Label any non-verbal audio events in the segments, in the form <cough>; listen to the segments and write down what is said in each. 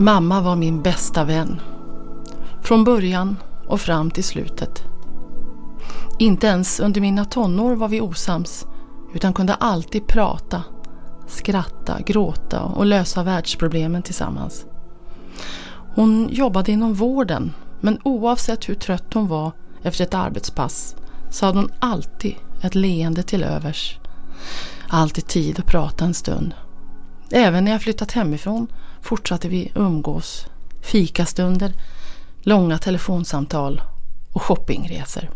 Mamma var min bästa vän. Från början och fram till slutet. Inte ens under mina tonår var vi osams utan kunde alltid prata, skratta, gråta och lösa världsproblemen tillsammans. Hon jobbade inom vården men oavsett hur trött hon var efter ett arbetspass så hade hon alltid ett leende till övers. Alltid tid att prata en stund. Även när jag flyttat hemifrån fortsatte vi umgås. Fikastunder, långa telefonsamtal och shoppingresor.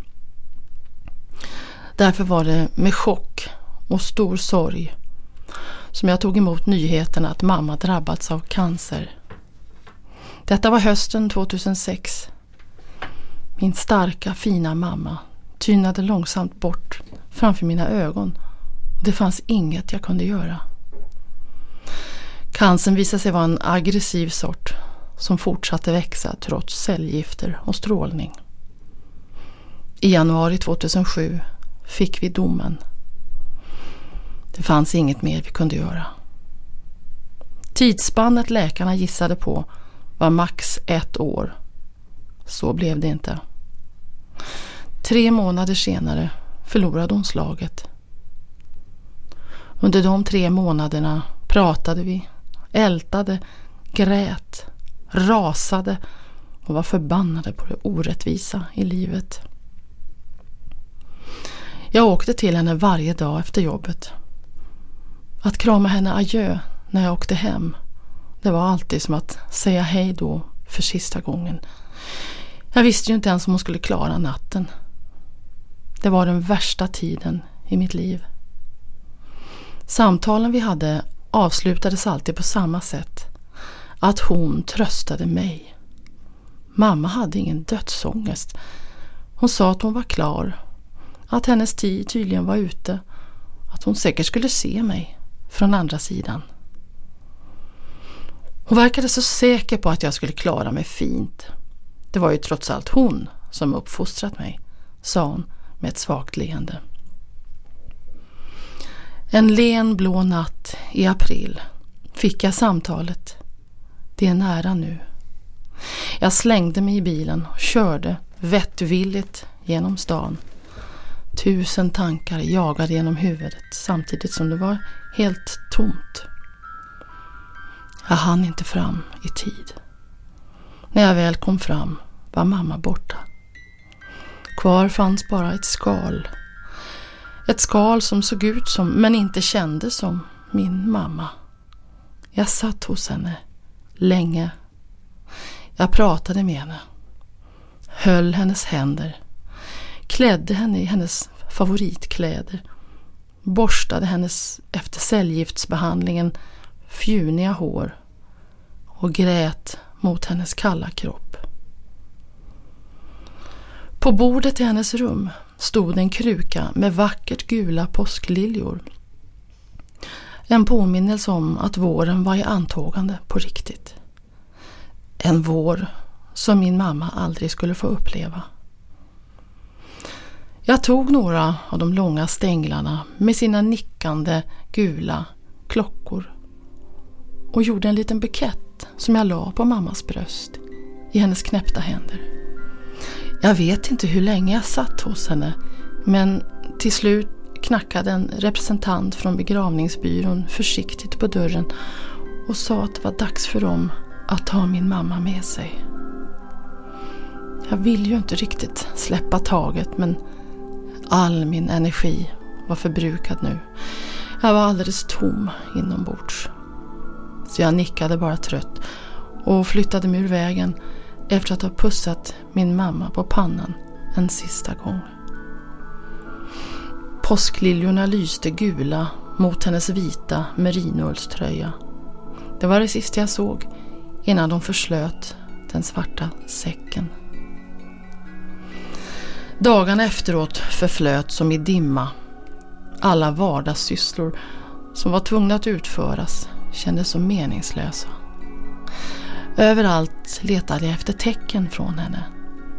Därför var det med chock och stor sorg som jag tog emot nyheten att mamma drabbats av cancer. Detta var hösten 2006. Min starka fina mamma tynade långsamt bort framför mina ögon och det fanns inget jag kunde göra. Cancern visade sig vara en aggressiv sort som fortsatte växa trots cellgifter och strålning. I januari 2007 fick vi domen. Det fanns inget mer vi kunde göra. Tidsspannet läkarna gissade på var max ett år. Så blev det inte. Tre månader senare förlorade hon slaget. Under de tre månaderna pratade vi, ältade, grät, rasade och var förbannade på det orättvisa i livet. Jag åkte till henne varje dag efter jobbet. Att krama henne adjö när jag åkte hem, det var alltid som att säga hej då för sista gången. Jag visste ju inte ens om hon skulle klara natten. Det var den värsta tiden i mitt liv. Samtalen vi hade avslutades alltid på samma sätt. Att hon tröstade mig. Mamma hade ingen dödsångest. Hon sa att hon var klar. Att hennes tid tydligen var ute. Att hon säkert skulle se mig från andra sidan. Hon verkade så säker på att jag skulle klara mig fint. Det var ju trots allt hon som uppfostrat mig, sa hon med ett svagt leende. En len blå natt i april fick jag samtalet. Det är nära nu. Jag slängde mig i bilen och körde vettvilligt genom stan. Tusen tankar jagade genom huvudet samtidigt som det var helt tomt. Jag hann inte fram i tid. När jag väl kom fram var mamma borta. Kvar fanns bara ett skal. Ett skal som såg ut som, men inte kändes som, min mamma. Jag satt hos henne länge. Jag pratade med henne. Höll hennes händer. Klädde henne i hennes favoritkläder. Borstade hennes efter cellgiftsbehandlingen fjuniga hår och grät mot hennes kalla kropp. På bordet i hennes rum stod en kruka med vackert gula påskliljor. En påminnelse om att våren var i antågande på riktigt. En vår som min mamma aldrig skulle få uppleva. Jag tog några av de långa stänglarna med sina nickande gula klockor och gjorde en liten bukett som jag la på mammas bröst i hennes knäppta händer. Jag vet inte hur länge jag satt hos henne men till slut knackade en representant från begravningsbyrån försiktigt på dörren och sa att det var dags för dem att ta min mamma med sig. Jag vill ju inte riktigt släppa taget men all min energi var förbrukad nu. Jag var alldeles tom inombords. Så jag nickade bara trött och flyttade mig ur vägen efter att ha pussat min mamma på pannan en sista gång. Påskliljorna lyste gula mot hennes vita merinoullströja. Det var det sista jag såg innan de förslöt den svarta säcken. Dagarna efteråt förflöt som i dimma. Alla vardagssysslor som var tvungna att utföras kändes så meningslösa. Överallt letade jag efter tecken från henne.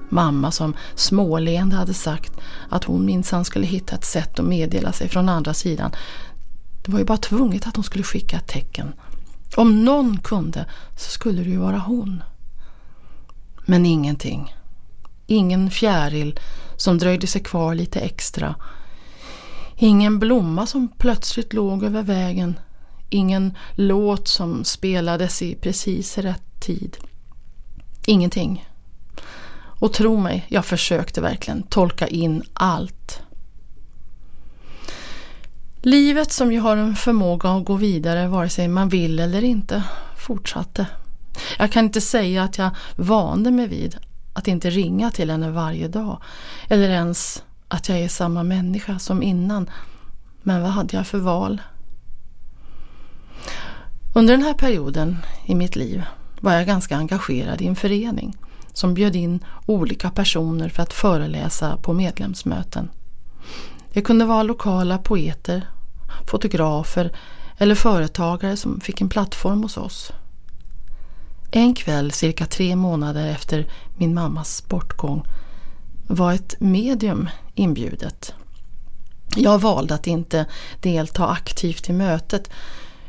Mamma som småleende hade sagt att hon minsann skulle hitta ett sätt att meddela sig från andra sidan. Det var ju bara tvunget att hon skulle skicka ett tecken. Om någon kunde så skulle det ju vara hon. Men ingenting. Ingen fjäril som dröjde sig kvar lite extra. Ingen blomma som plötsligt låg över vägen. Ingen låt som spelades i precis rätt tid. Ingenting. Och tro mig, jag försökte verkligen tolka in allt. Livet som ju har en förmåga att gå vidare vare sig man vill eller inte fortsatte. Jag kan inte säga att jag vande mig vid att inte ringa till henne varje dag eller ens att jag är samma människa som innan. Men vad hade jag för val? Under den här perioden i mitt liv var jag ganska engagerad i en förening som bjöd in olika personer för att föreläsa på medlemsmöten. Det kunde vara lokala poeter, fotografer eller företagare som fick en plattform hos oss. En kväll cirka tre månader efter min mammas bortgång var ett medium inbjudet. Jag valde att inte delta aktivt i mötet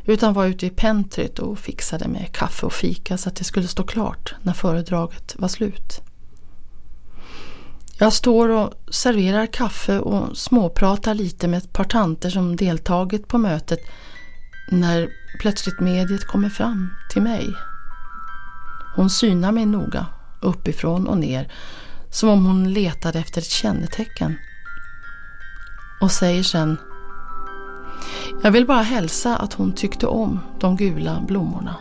utan var ute i pentryt och fixade med kaffe och fika så att det skulle stå klart när föredraget var slut. Jag står och serverar kaffe och småpratar lite med ett par tanter som deltagit på mötet när plötsligt mediet kommer fram till mig. Hon synar mig noga, uppifrån och ner, som om hon letade efter ett kännetecken. Och säger sen jag vill bara hälsa att hon tyckte om de gula blommorna.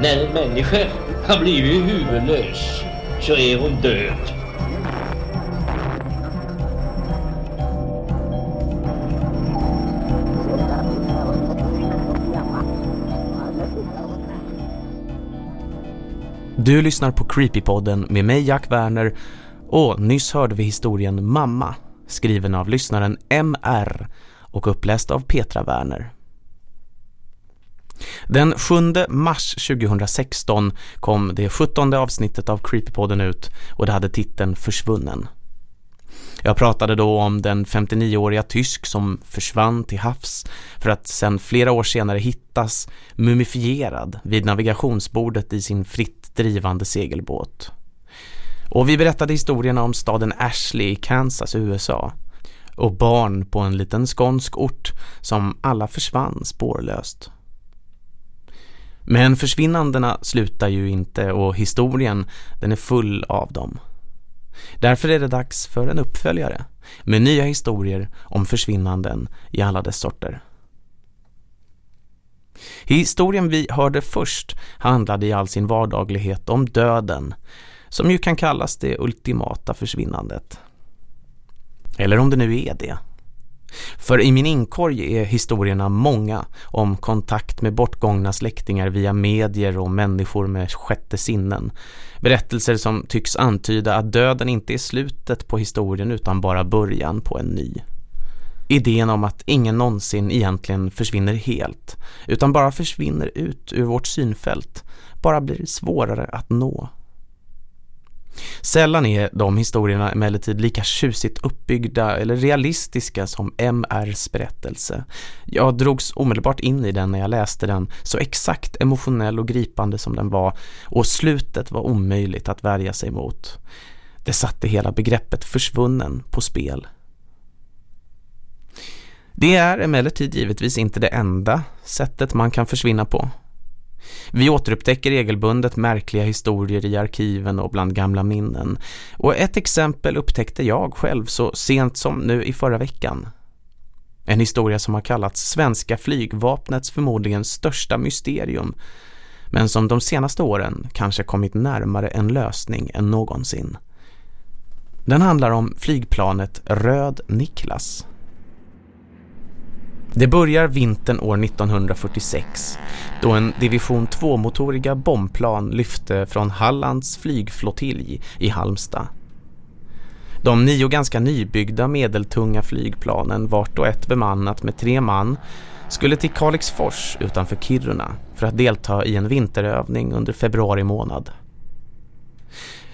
När en människa har blivit huvudlös så är hon död. Du lyssnar på Creepypodden med mig Jack Werner och nyss hörde vi historien Mamma skriven av lyssnaren MR och uppläst av Petra Werner. Den 7 mars 2016 kom det 17 avsnittet av Creepypodden ut och det hade titeln Försvunnen. Jag pratade då om den 59-åriga tysk som försvann till havs för att sedan flera år senare hittas mumifierad vid navigationsbordet i sin fritt drivande segelbåt. Och vi berättade historierna om staden Ashley i Kansas, USA och barn på en liten skånsk ort som alla försvann spårlöst. Men försvinnandena slutar ju inte och historien den är full av dem. Därför är det dags för en uppföljare med nya historier om försvinnanden i alla dess sorter. Historien vi hörde först handlade i all sin vardaglighet om döden som ju kan kallas det ultimata försvinnandet. Eller om det nu är det. För i min inkorg är historierna många om kontakt med bortgångna släktingar via medier och människor med sjätte sinnen. Berättelser som tycks antyda att döden inte är slutet på historien utan bara början på en ny. Idén om att ingen någonsin egentligen försvinner helt utan bara försvinner ut ur vårt synfält bara blir svårare att nå. Sällan är de historierna emellertid lika tjusigt uppbyggda eller realistiska som MRs berättelse. Jag drogs omedelbart in i den när jag läste den, så exakt emotionell och gripande som den var och slutet var omöjligt att värja sig mot. Det satte hela begreppet försvunnen på spel. Det är emellertid givetvis inte det enda sättet man kan försvinna på. Vi återupptäcker regelbundet märkliga historier i arkiven och bland gamla minnen. Och ett exempel upptäckte jag själv så sent som nu i förra veckan. En historia som har kallats svenska flygvapnets förmodligen största mysterium. Men som de senaste åren kanske kommit närmare en lösning än någonsin. Den handlar om flygplanet Röd Niklas. Det börjar vintern år 1946 då en division 2-motoriga bombplan lyfte från Hallands flygflottilj i Halmstad. De nio ganska nybyggda medeltunga flygplanen, vart och ett bemannat med tre man, skulle till Kalixfors utanför Kiruna för att delta i en vinterövning under februari månad.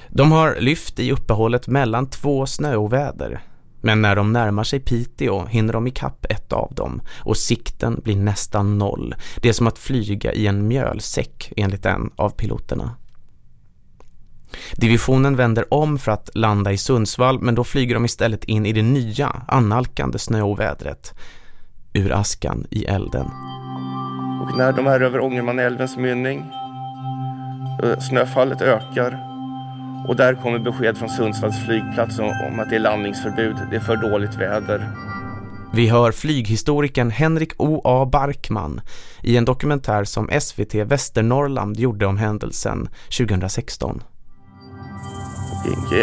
De har lyft i uppehållet mellan två snöoväder men när de närmar sig Piteå hinner de ikapp ett av dem och sikten blir nästan noll. Det är som att flyga i en mjölsäck enligt en av piloterna. Divisionen vänder om för att landa i Sundsvall men då flyger de istället in i det nya, annalkande snöovädret ur askan i elden. Och när de är över Ångermanälvens mynning, snöfallet ökar och där kommer besked från Sundsvalls flygplats om att det är landningsförbud, det är för dåligt väder. Vi hör flyghistorikern Henrik O.A. Barkman i en dokumentär som SVT Västernorrland gjorde om händelsen 2016.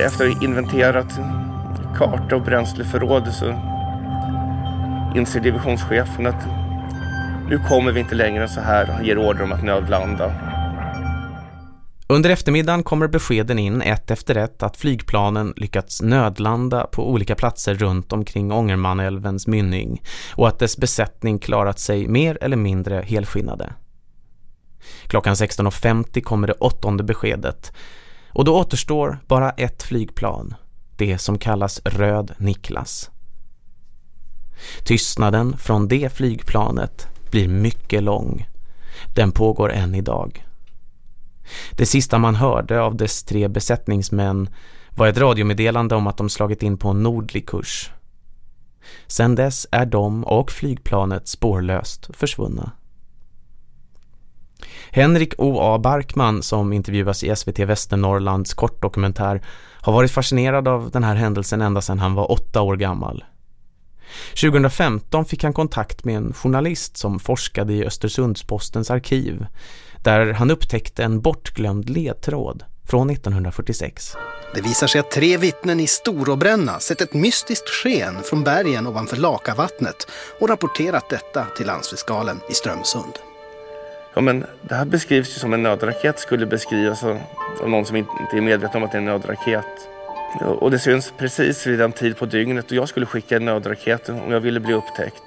Efter att ha inventerat karta och bränsleförråd så inser divisionschefen att nu kommer vi inte längre än så här och ger order om att nödlanda. Under eftermiddagen kommer beskeden in ett efter ett att flygplanen lyckats nödlanda på olika platser runt omkring Ångermanälvens mynning och att dess besättning klarat sig mer eller mindre helskinnade. Klockan 16.50 kommer det åttonde beskedet och då återstår bara ett flygplan, det som kallas Röd Niklas. Tystnaden från det flygplanet blir mycket lång. Den pågår än idag. Det sista man hörde av dess tre besättningsmän var ett radiomeddelande om att de slagit in på en nordlig kurs. Sedan dess är de och flygplanet spårlöst försvunna. Henrik O.A. Barkman som intervjuas i SVT Västernorrlands kortdokumentär har varit fascinerad av den här händelsen ända sedan han var åtta år gammal. 2015 fick han kontakt med en journalist som forskade i Östersundspostens arkiv där han upptäckte en bortglömd ledtråd från 1946. Det visar sig att tre vittnen i Storbränna sett ett mystiskt sken från bergen ovanför Lakavattnet och rapporterat detta till landsfiskalen i Strömsund. Ja, men det här beskrivs ju som en nödraket skulle beskrivas av, någon som inte är medveten om att det är en nödraket. Och det syns precis vid den tid på dygnet då jag skulle skicka en nödraket om jag ville bli upptäckt.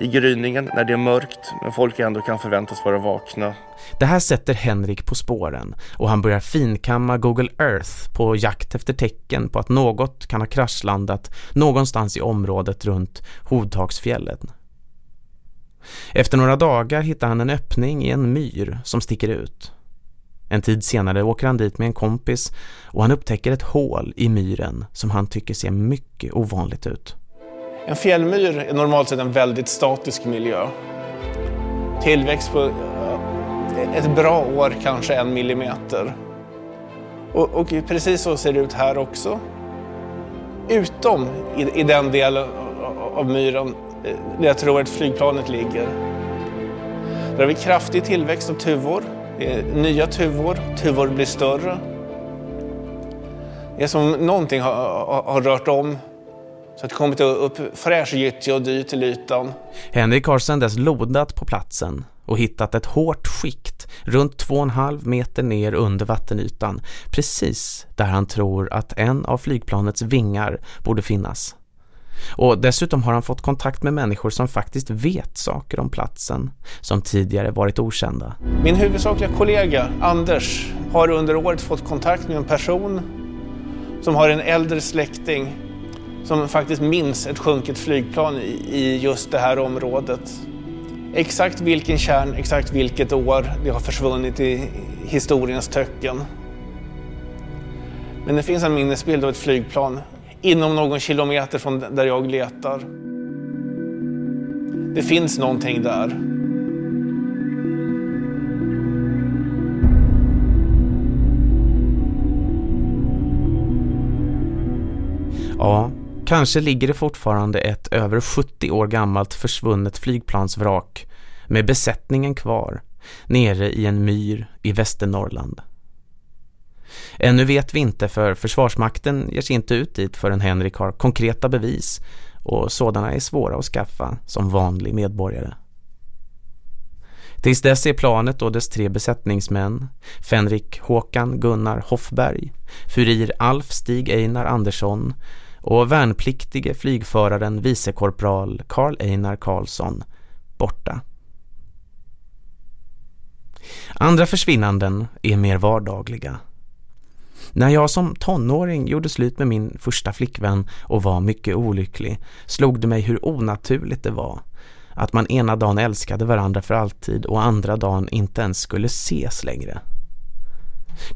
I gryningen när det är mörkt men folk ändå kan förväntas vara vakna. Det här sätter Henrik på spåren och han börjar finkamma Google Earth på jakt efter tecken på att något kan ha kraschlandat någonstans i området runt Hodtagsfjällen. Efter några dagar hittar han en öppning i en myr som sticker ut. En tid senare åker han dit med en kompis och han upptäcker ett hål i myren som han tycker ser mycket ovanligt ut. En fjällmyr är normalt sett en väldigt statisk miljö. Tillväxt på eh, ett bra år kanske en millimeter. Och, och precis så ser det ut här också. Utom i, i den delen av myren eh, där jag tror att flygplanet ligger. Där har vi kraftig tillväxt av tuvor. nya tuvor, tuvor blir större. Det är som någonting har, har rört om så att det kommit upp fräsch gyttja och dy till ytan. Henrik har sedan dess lodat på platsen och hittat ett hårt skikt runt 2,5 meter ner under vattenytan. Precis där han tror att en av flygplanets vingar borde finnas. Och dessutom har han fått kontakt med människor som faktiskt vet saker om platsen som tidigare varit okända. Min huvudsakliga kollega Anders har under året fått kontakt med en person som har en äldre släkting som faktiskt minns ett sjunket flygplan i just det här området. Exakt vilken kärn, exakt vilket år det har försvunnit i historiens töcken. Men det finns en minnesbild av ett flygplan inom någon kilometer från där jag letar. Det finns någonting där. Ja, kanske ligger det fortfarande ett över 70 år gammalt försvunnet flygplansvrak med besättningen kvar nere i en myr i Västernorrland. Ännu vet vi inte för Försvarsmakten ger sig inte ut dit förrän Henrik har konkreta bevis och sådana är svåra att skaffa som vanlig medborgare. Tills dess är planet och dess tre besättningsmän, Fenrik Håkan Gunnar Hoffberg, Furir Alf Stig Einar Andersson och värnpliktige flygföraren vicekorpral Karl Einar Karlsson borta. Andra försvinnanden är mer vardagliga. När jag som tonåring gjorde slut med min första flickvän och var mycket olycklig slog det mig hur onaturligt det var att man ena dagen älskade varandra för alltid och andra dagen inte ens skulle ses längre.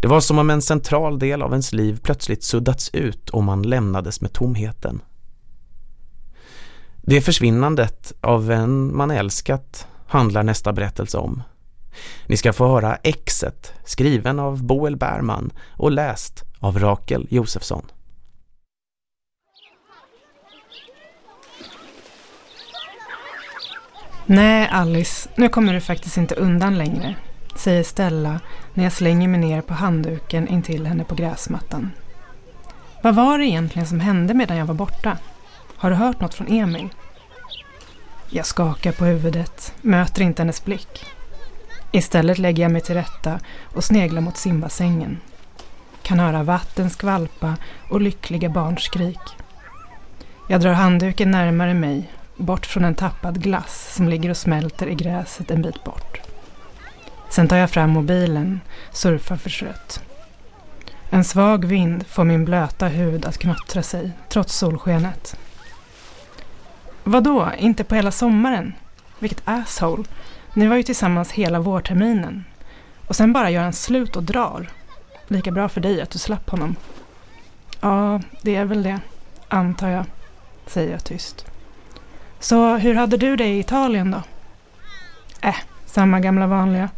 Det var som om en central del av ens liv plötsligt suddats ut och man lämnades med tomheten. Det försvinnandet av en man älskat handlar nästa berättelse om. Ni ska få höra Exet, skriven av Boel Berman och läst av Rakel Josefsson. Nej, Alice, nu kommer du faktiskt inte undan längre, säger Stella när jag slänger mig ner på handduken intill henne på gräsmattan. Vad var det egentligen som hände medan jag var borta? Har du hört något från Emil? Jag skakar på huvudet, möter inte hennes blick. Istället lägger jag mig till rätta och sneglar mot simbassängen. Kan höra vatten skvalpa och lyckliga barns skrik. Jag drar handduken närmare mig, bort från en tappad glass som ligger och smälter i gräset en bit bort. Sen tar jag fram mobilen, surfar förstrött. En svag vind får min blöta hud att knottra sig, trots solskenet. Vadå, inte på hela sommaren? Vilket asshole. Ni var ju tillsammans hela vårterminen. Och sen bara gör han slut och drar. Lika bra för dig att du slapp honom. Ja, det är väl det, antar jag, säger jag tyst. Så hur hade du det i Italien då? Äh, samma gamla vanliga.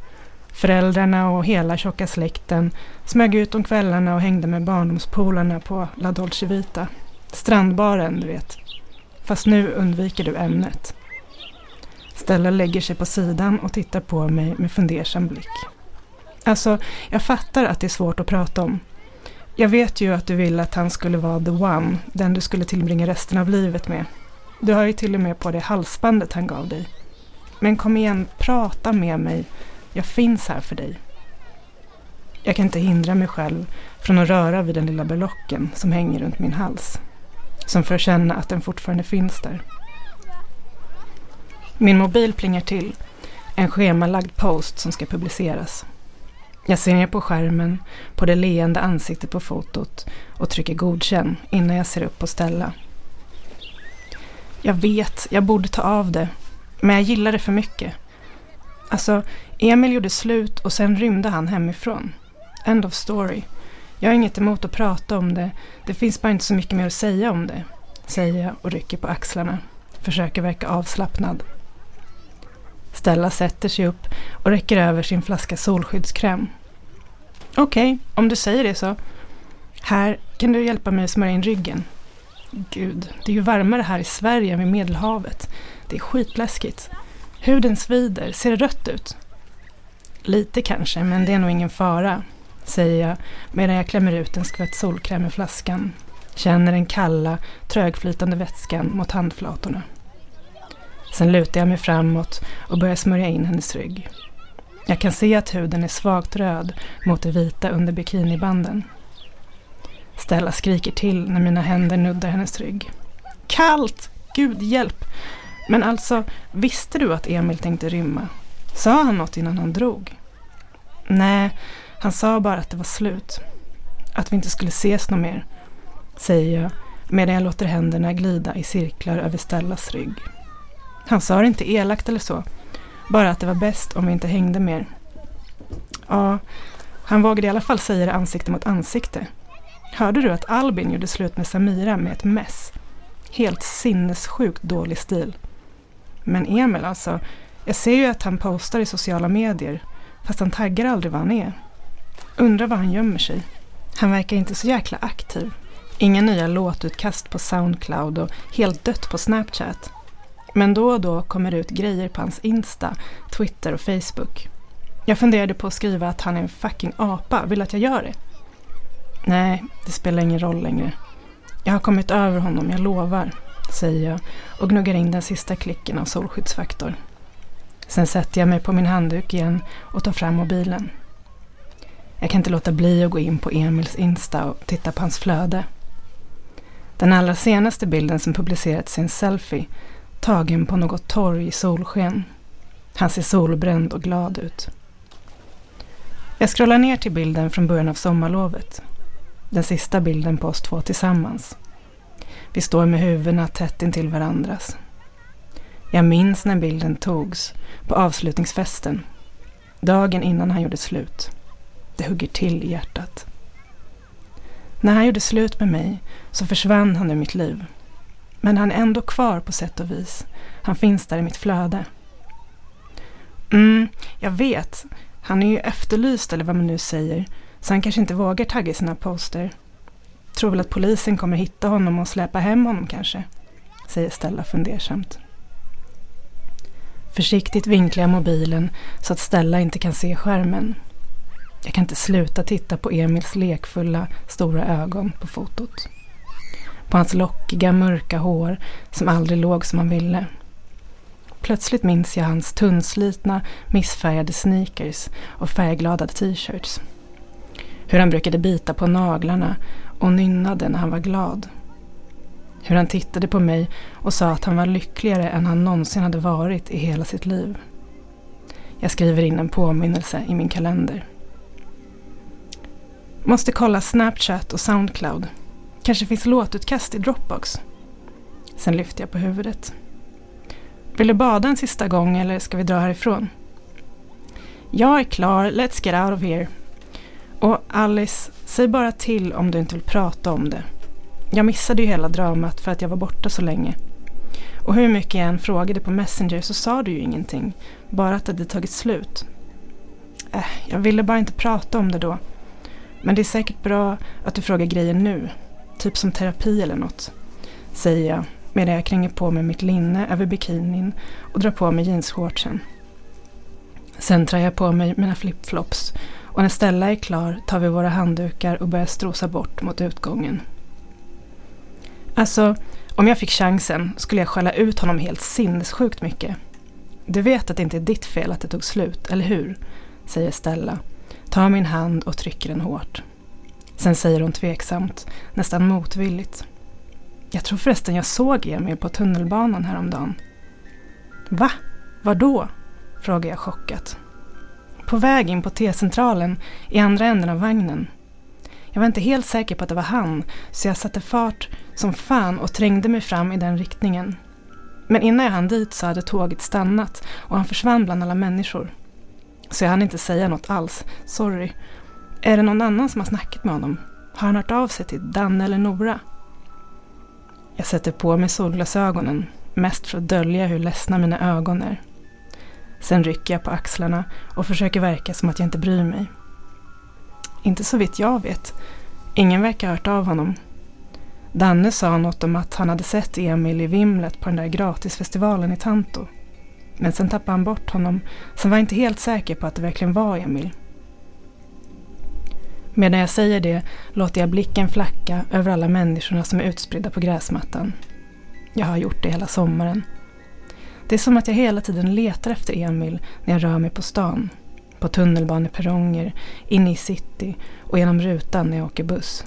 Föräldrarna och hela tjocka släkten smög ut om kvällarna och hängde med barndomspolarna på La Dolce Vita. Strandbaren, du vet. Fast nu undviker du ämnet. Stella lägger sig på sidan och tittar på mig med fundersam blick. Alltså, jag fattar att det är svårt att prata om. Jag vet ju att du ville att han skulle vara the one, den du skulle tillbringa resten av livet med. Du har ju till och med på det halsbandet han gav dig. Men kom igen, prata med mig. Jag finns här för dig. Jag kan inte hindra mig själv från att röra vid den lilla berlocken som hänger runt min hals. Som för att känna att den fortfarande finns där. Min mobil plingar till. En schemalagd post som ska publiceras. Jag ser ner på skärmen, på det leende ansiktet på fotot och trycker godkänn innan jag ser upp på Stella. Jag vet, jag borde ta av det. Men jag gillar det för mycket. Alltså, Emil gjorde slut och sen rymde han hemifrån. End of story. Jag har inget emot att prata om det. Det finns bara inte så mycket mer att säga om det. Säger jag och rycker på axlarna. Försöker verka avslappnad. Stella sätter sig upp och räcker över sin flaska solskyddskräm. Okej, okay, om du säger det så. Här, kan du hjälpa mig att smörja in ryggen? Gud, det är ju varmare här i Sverige än vid Medelhavet. Det är skitläskigt. Huden svider, ser det rött ut? Lite kanske, men det är nog ingen fara, säger jag medan jag klämmer ut en skvätt solkräm i flaskan. Känner den kalla, trögflytande vätskan mot handflatorna. Sen lutar jag mig framåt och börjar smörja in hennes rygg. Jag kan se att huden är svagt röd mot det vita under bikinibanden. Stella skriker till när mina händer nuddar hennes rygg. Kallt! Gud hjälp! Men alltså, visste du att Emil tänkte rymma? Sa han något innan han drog? Nej, han sa bara att det var slut. Att vi inte skulle ses något mer, säger jag medan jag låter händerna glida i cirklar över Stellas rygg. Han sa det inte elakt eller så. Bara att det var bäst om vi inte hängde mer. Ja, han vågade i alla fall säga det ansikte mot ansikte. Hörde du att Albin gjorde slut med Samira med ett mess? Helt sinnessjukt dålig stil. Men Emil alltså, jag ser ju att han postar i sociala medier, fast han taggar aldrig vad han är. Undrar var han gömmer sig. Han verkar inte så jäkla aktiv. Inga nya låtutkast på Soundcloud och helt dött på Snapchat. Men då och då kommer det ut grejer på hans Insta, Twitter och Facebook. Jag funderade på att skriva att han är en fucking apa. Vill att jag gör det? Nej, det spelar ingen roll längre. Jag har kommit över honom, jag lovar, säger jag och gnuggar in den sista klicken av solskyddsfaktor. Sen sätter jag mig på min handduk igen och tar fram mobilen. Jag kan inte låta bli att gå in på Emils Insta och titta på hans flöde. Den allra senaste bilden som publicerats är en selfie tagen på något torg i solsken. Han ser solbränd och glad ut. Jag scrollar ner till bilden från början av sommarlovet. Den sista bilden på oss två tillsammans. Vi står med huvudena tätt intill varandras. Jag minns när bilden togs på avslutningsfesten. Dagen innan han gjorde slut. Det hugger till i hjärtat. När han gjorde slut med mig så försvann han ur mitt liv. Men han är ändå kvar på sätt och vis. Han finns där i mitt flöde. Mm, jag vet. Han är ju efterlyst eller vad man nu säger. Så han kanske inte vågar tagga sina poster. Tror väl att polisen kommer hitta honom och släpa hem honom kanske. Säger Stella fundersamt. Försiktigt vinklar jag mobilen så att Stella inte kan se skärmen. Jag kan inte sluta titta på Emils lekfulla, stora ögon på fotot. På hans lockiga, mörka hår som aldrig låg som han ville. Plötsligt minns jag hans tunnslitna, missfärgade sneakers och färgglada t-shirts. Hur han brukade bita på naglarna och nynnade när han var glad. Hur han tittade på mig och sa att han var lyckligare än han någonsin hade varit i hela sitt liv. Jag skriver in en påminnelse i min kalender. Måste kolla Snapchat och Soundcloud. Kanske finns låtutkast i Dropbox. Sen lyfter jag på huvudet. Vill du bada en sista gång eller ska vi dra härifrån? Jag är klar, let's get out of here. Och Alice, säg bara till om du inte vill prata om det. Jag missade ju hela dramat för att jag var borta så länge. Och hur mycket jag än frågade på Messenger så sa du ju ingenting. Bara att det hade tagit slut. Äh, jag ville bara inte prata om det då. Men det är säkert bra att du frågar grejer nu. Typ som terapi eller något. Säger jag medan jag kränger på mig mitt linne över bikinin och drar på mig jeansshortsen. Sen trär jag på mig mina flipflops och när Stella är klar tar vi våra handdukar och börjar strosa bort mot utgången. Alltså, om jag fick chansen skulle jag skälla ut honom helt sinnessjukt mycket. Du vet att det inte är ditt fel att det tog slut, eller hur? Säger Stella, tar min hand och trycker den hårt. Sen säger hon tveksamt, nästan motvilligt. Jag tror förresten jag såg Emil på tunnelbanan häromdagen. Va? Var då? Frågar jag chockat. På väg in på T-centralen i andra änden av vagnen. Jag var inte helt säker på att det var han så jag satte fart som fan och trängde mig fram i den riktningen. Men innan jag hann dit så hade tåget stannat och han försvann bland alla människor. Så jag hann inte säga något alls, sorry. Är det någon annan som har snackat med honom? Har han hört av sig till Danne eller Nora? Jag sätter på mig solglasögonen, mest för att dölja hur ledsna mina ögon är. Sen rycker jag på axlarna och försöker verka som att jag inte bryr mig. Inte så vitt jag vet. Ingen verkar ha hört av honom. Danne sa något om att han hade sett Emil i vimlet på den där gratisfestivalen i Tanto. Men sen tappade han bort honom, så han var inte helt säker på att det verkligen var Emil. Medan jag säger det låter jag blicken flacka över alla människorna som är utspridda på gräsmattan. Jag har gjort det hela sommaren. Det är som att jag hela tiden letar efter Emil när jag rör mig på stan. På tunnelbaneperronger, inne i city och genom rutan när jag åker buss.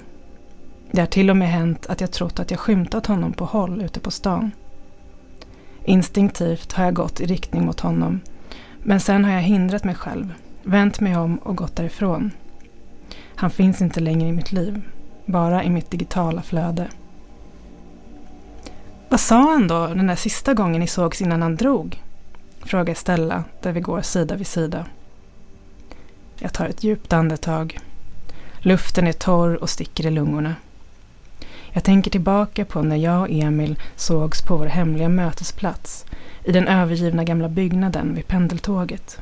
Det har till och med hänt att jag trott att jag skymtat honom på håll ute på stan. Instinktivt har jag gått i riktning mot honom. Men sen har jag hindrat mig själv, vänt mig om och gått därifrån. Han finns inte längre i mitt liv, bara i mitt digitala flöde. Vad sa han då den där sista gången ni sågs innan han drog? Frågar Stella där vi går sida vid sida. Jag tar ett djupt andetag. Luften är torr och sticker i lungorna. Jag tänker tillbaka på när jag och Emil sågs på vår hemliga mötesplats i den övergivna gamla byggnaden vid pendeltåget.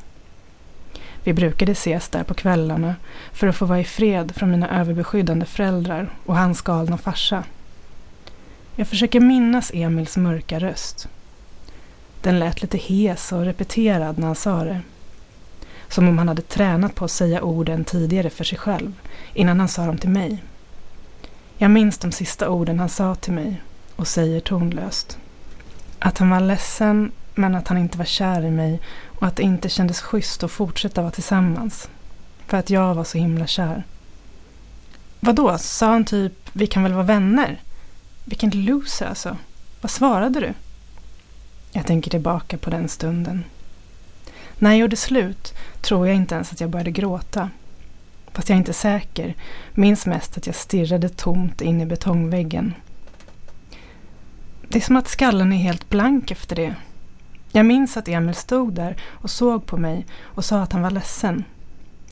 Vi brukade ses där på kvällarna för att få vara i fred från mina överbeskyddande föräldrar och hans galna farsa. Jag försöker minnas Emils mörka röst. Den lät lite hes och repeterad när han sa det. Som om han hade tränat på att säga orden tidigare för sig själv, innan han sa dem till mig. Jag minns de sista orden han sa till mig och säger tonlöst. Att han var ledsen men att han inte var kär i mig och att det inte kändes schysst att fortsätta vara tillsammans. För att jag var så himla kär. Vadå, sa han typ vi kan väl vara vänner? Vilken loser alltså. Vad svarade du? Jag tänker tillbaka på den stunden. När jag gjorde slut tror jag inte ens att jag började gråta. Fast jag är inte säker. Minns mest att jag stirrade tomt in i betongväggen. Det är som att skallen är helt blank efter det. Jag minns att Emil stod där och såg på mig och sa att han var ledsen.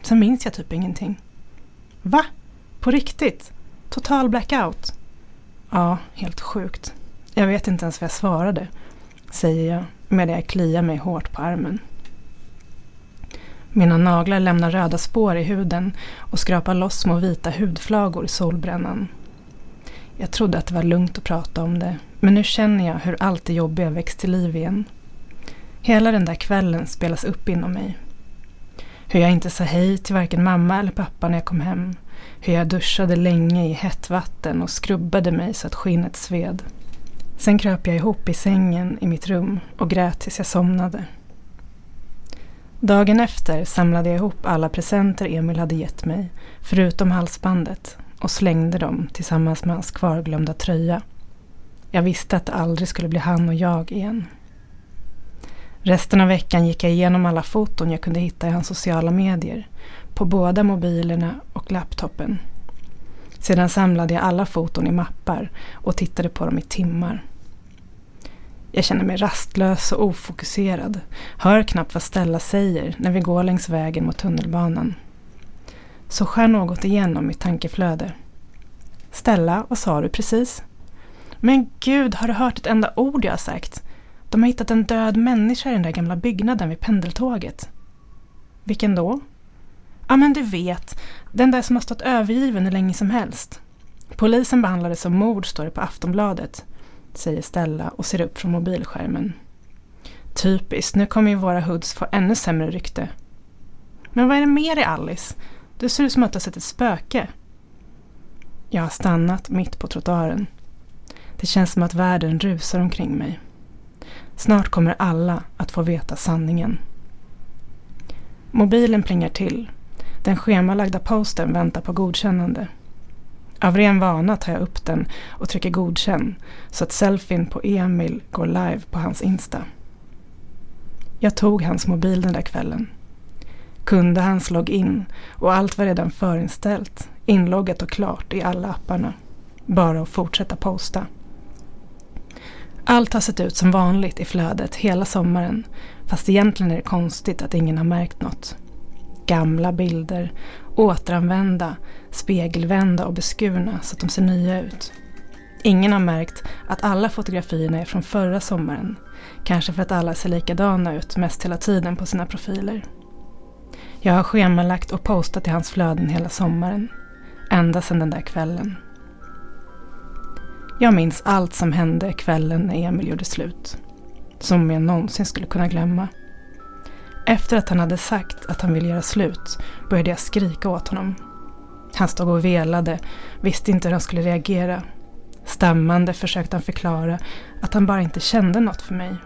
Sen minns jag typ ingenting. Va? På riktigt? Total blackout? Ja, helt sjukt. Jag vet inte ens vad jag svarade, säger jag medan jag kliar mig hårt på armen. Mina naglar lämnar röda spår i huden och skrapar loss små vita hudflagor i solbrännan. Jag trodde att det var lugnt att prata om det, men nu känner jag hur allt det jobbiga väcks till liv igen. Hela den där kvällen spelas upp inom mig. Hur jag inte sa hej till varken mamma eller pappa när jag kom hem. Hur jag duschade länge i hett vatten och skrubbade mig så att skinnet sved. Sen kröp jag ihop i sängen i mitt rum och grät tills jag somnade. Dagen efter samlade jag ihop alla presenter Emil hade gett mig, förutom halsbandet, och slängde dem tillsammans med hans kvarglömda tröja. Jag visste att det aldrig skulle bli han och jag igen. Resten av veckan gick jag igenom alla foton jag kunde hitta i hans sociala medier, på båda mobilerna och laptopen. Sedan samlade jag alla foton i mappar och tittade på dem i timmar. Jag känner mig rastlös och ofokuserad. Hör knappt vad Stella säger när vi går längs vägen mot tunnelbanan. Så skär något igenom mitt tankeflöde. Stella, vad sa du precis? Men gud, har du hört ett enda ord jag har sagt? De har hittat en död människa i den där gamla byggnaden vid pendeltåget. Vilken då? Ja men du vet, den där som har stått övergiven hur länge som helst. Polisen behandlades som mord står det på Aftonbladet säger Stella och ser upp från mobilskärmen. Typiskt, nu kommer ju våra hoods få ännu sämre rykte. Men vad är det med dig Alice? Du ser ut som att du har sett ett spöke. Jag har stannat mitt på trottoaren. Det känns som att världen rusar omkring mig. Snart kommer alla att få veta sanningen. Mobilen plingar till. Den schemalagda posten väntar på godkännande. Av ren vana tar jag upp den och trycker godkänn så att selfien på Emil går live på hans Insta. Jag tog hans mobil den där kvällen. Kunde hans login och allt var redan förinställt, inloggat och klart i alla apparna. Bara att fortsätta posta. Allt har sett ut som vanligt i flödet hela sommaren fast egentligen är det konstigt att ingen har märkt något. Gamla bilder, återanvända, spegelvända och beskurna så att de ser nya ut. Ingen har märkt att alla fotografierna är från förra sommaren. Kanske för att alla ser likadana ut mest hela tiden på sina profiler. Jag har schemalagt och postat i hans flöden hela sommaren. Ända sedan den där kvällen. Jag minns allt som hände kvällen när Emil gjorde slut. Som jag någonsin skulle kunna glömma. Efter att han hade sagt att han ville göra slut började jag skrika åt honom. Han stod och velade, visste inte hur han skulle reagera. Stammande försökte han förklara att han bara inte kände något för mig.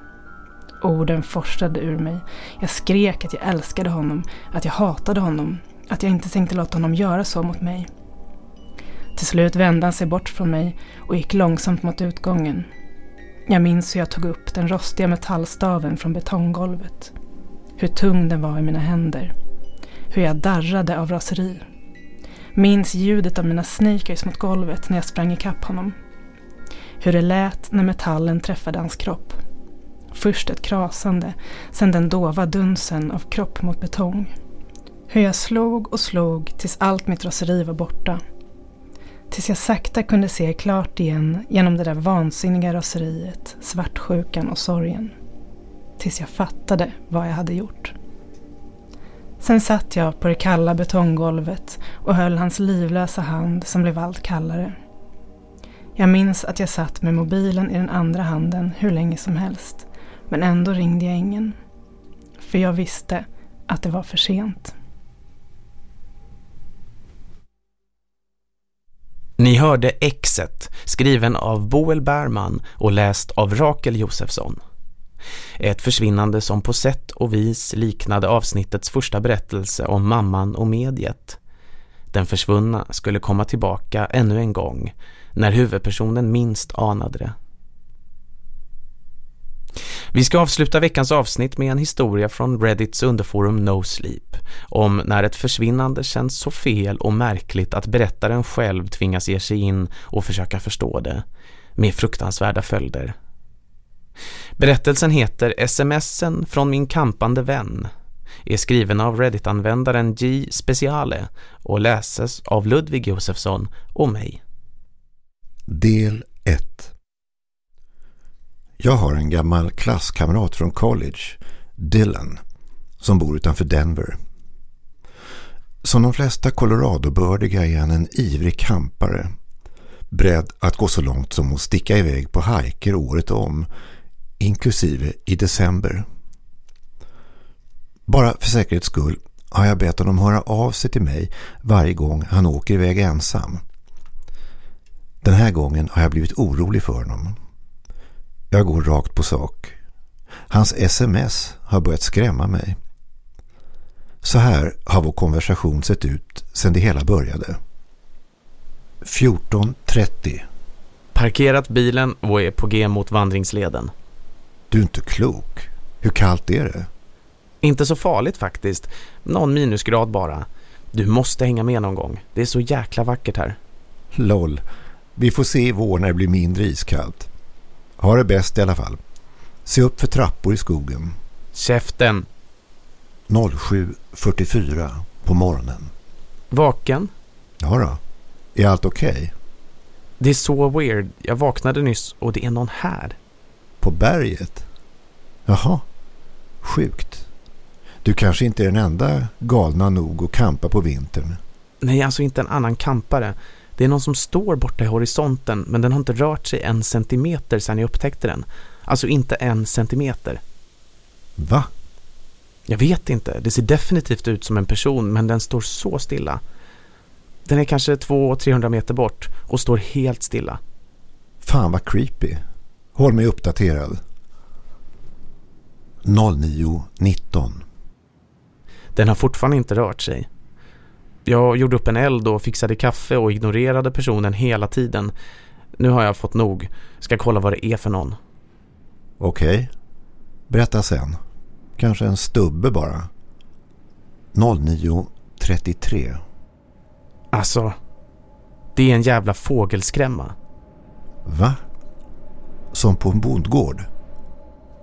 Orden forsade ur mig. Jag skrek att jag älskade honom, att jag hatade honom, att jag inte tänkte låta honom göra så mot mig. Till slut vände han sig bort från mig och gick långsamt mot utgången. Jag minns hur jag tog upp den rostiga metallstaven från betonggolvet. Hur tung den var i mina händer. Hur jag darrade av raseri. Minns ljudet av mina sneakers mot golvet när jag sprang ikapp honom. Hur det lät när metallen träffade hans kropp. Först ett krasande, sen den dova dunsen av kropp mot betong. Hur jag slog och slog tills allt mitt raseri var borta. Tills jag sakta kunde se klart igen genom det där vansinniga raseriet, svartsjukan och sorgen tills jag fattade vad jag hade gjort. Sen satt jag på det kalla betonggolvet och höll hans livlösa hand som blev allt kallare. Jag minns att jag satt med mobilen i den andra handen hur länge som helst, men ändå ringde jag ingen. För jag visste att det var för sent. Ni hörde Exet, skriven av Boel Berman och läst av Rakel Josefsson. Ett försvinnande som på sätt och vis liknade avsnittets första berättelse om mamman och mediet. Den försvunna skulle komma tillbaka ännu en gång när huvudpersonen minst anade det. Vi ska avsluta veckans avsnitt med en historia från Reddits underforum No Sleep om när ett försvinnande känns så fel och märkligt att berättaren själv tvingas ge sig in och försöka förstå det med fruktansvärda följder. Berättelsen heter SMSen från min kampande vän är skriven av Reddit-användaren G. Speciale och läses av Ludvig Josefsson och mig. Del 1 Jag har en gammal klasskamrat från college, Dylan, som bor utanför Denver. Som de flesta Colorado-bördiga är han en ivrig kampare. Beredd att gå så långt som att sticka iväg på hajker året om, inklusive i december. Bara för säkerhets skull har jag bett honom höra av sig till mig varje gång han åker iväg ensam. Den här gången har jag blivit orolig för honom. Jag går rakt på sak. Hans sms har börjat skrämma mig. Så här har vår konversation sett ut sedan det hela började. 14.30 Parkerat bilen och är på G mot vandringsleden. Du är inte klok. Hur kallt är det? Inte så farligt faktiskt. Någon minusgrad bara. Du måste hänga med någon gång. Det är så jäkla vackert här. Loll. Vi får se i vår när det blir mindre iskallt. Ha det bäst i alla fall. Se upp för trappor i skogen. Käften. 07.44 på morgonen. Vaken? Ja då. Är allt okej? Okay? Det är så weird. Jag vaknade nyss och det är någon här. På berget? Jaha. Sjukt. Du kanske inte är den enda galna nog att kampa på vintern. Nej, alltså inte en annan kampare. Det är någon som står borta i horisonten men den har inte rört sig en centimeter sedan jag upptäckte den. Alltså inte en centimeter. Va? Jag vet inte. Det ser definitivt ut som en person men den står så stilla. Den är kanske 200-300 meter bort och står helt stilla. Fan vad creepy. Håll mig uppdaterad. 09.19 Den har fortfarande inte rört sig. Jag gjorde upp en eld och fixade kaffe och ignorerade personen hela tiden. Nu har jag fått nog. Ska kolla vad det är för någon. Okej. Okay. Berätta sen. Kanske en stubbe bara. 09.33 Alltså, det är en jävla fågelskrämma. Va? Som på en bondgård?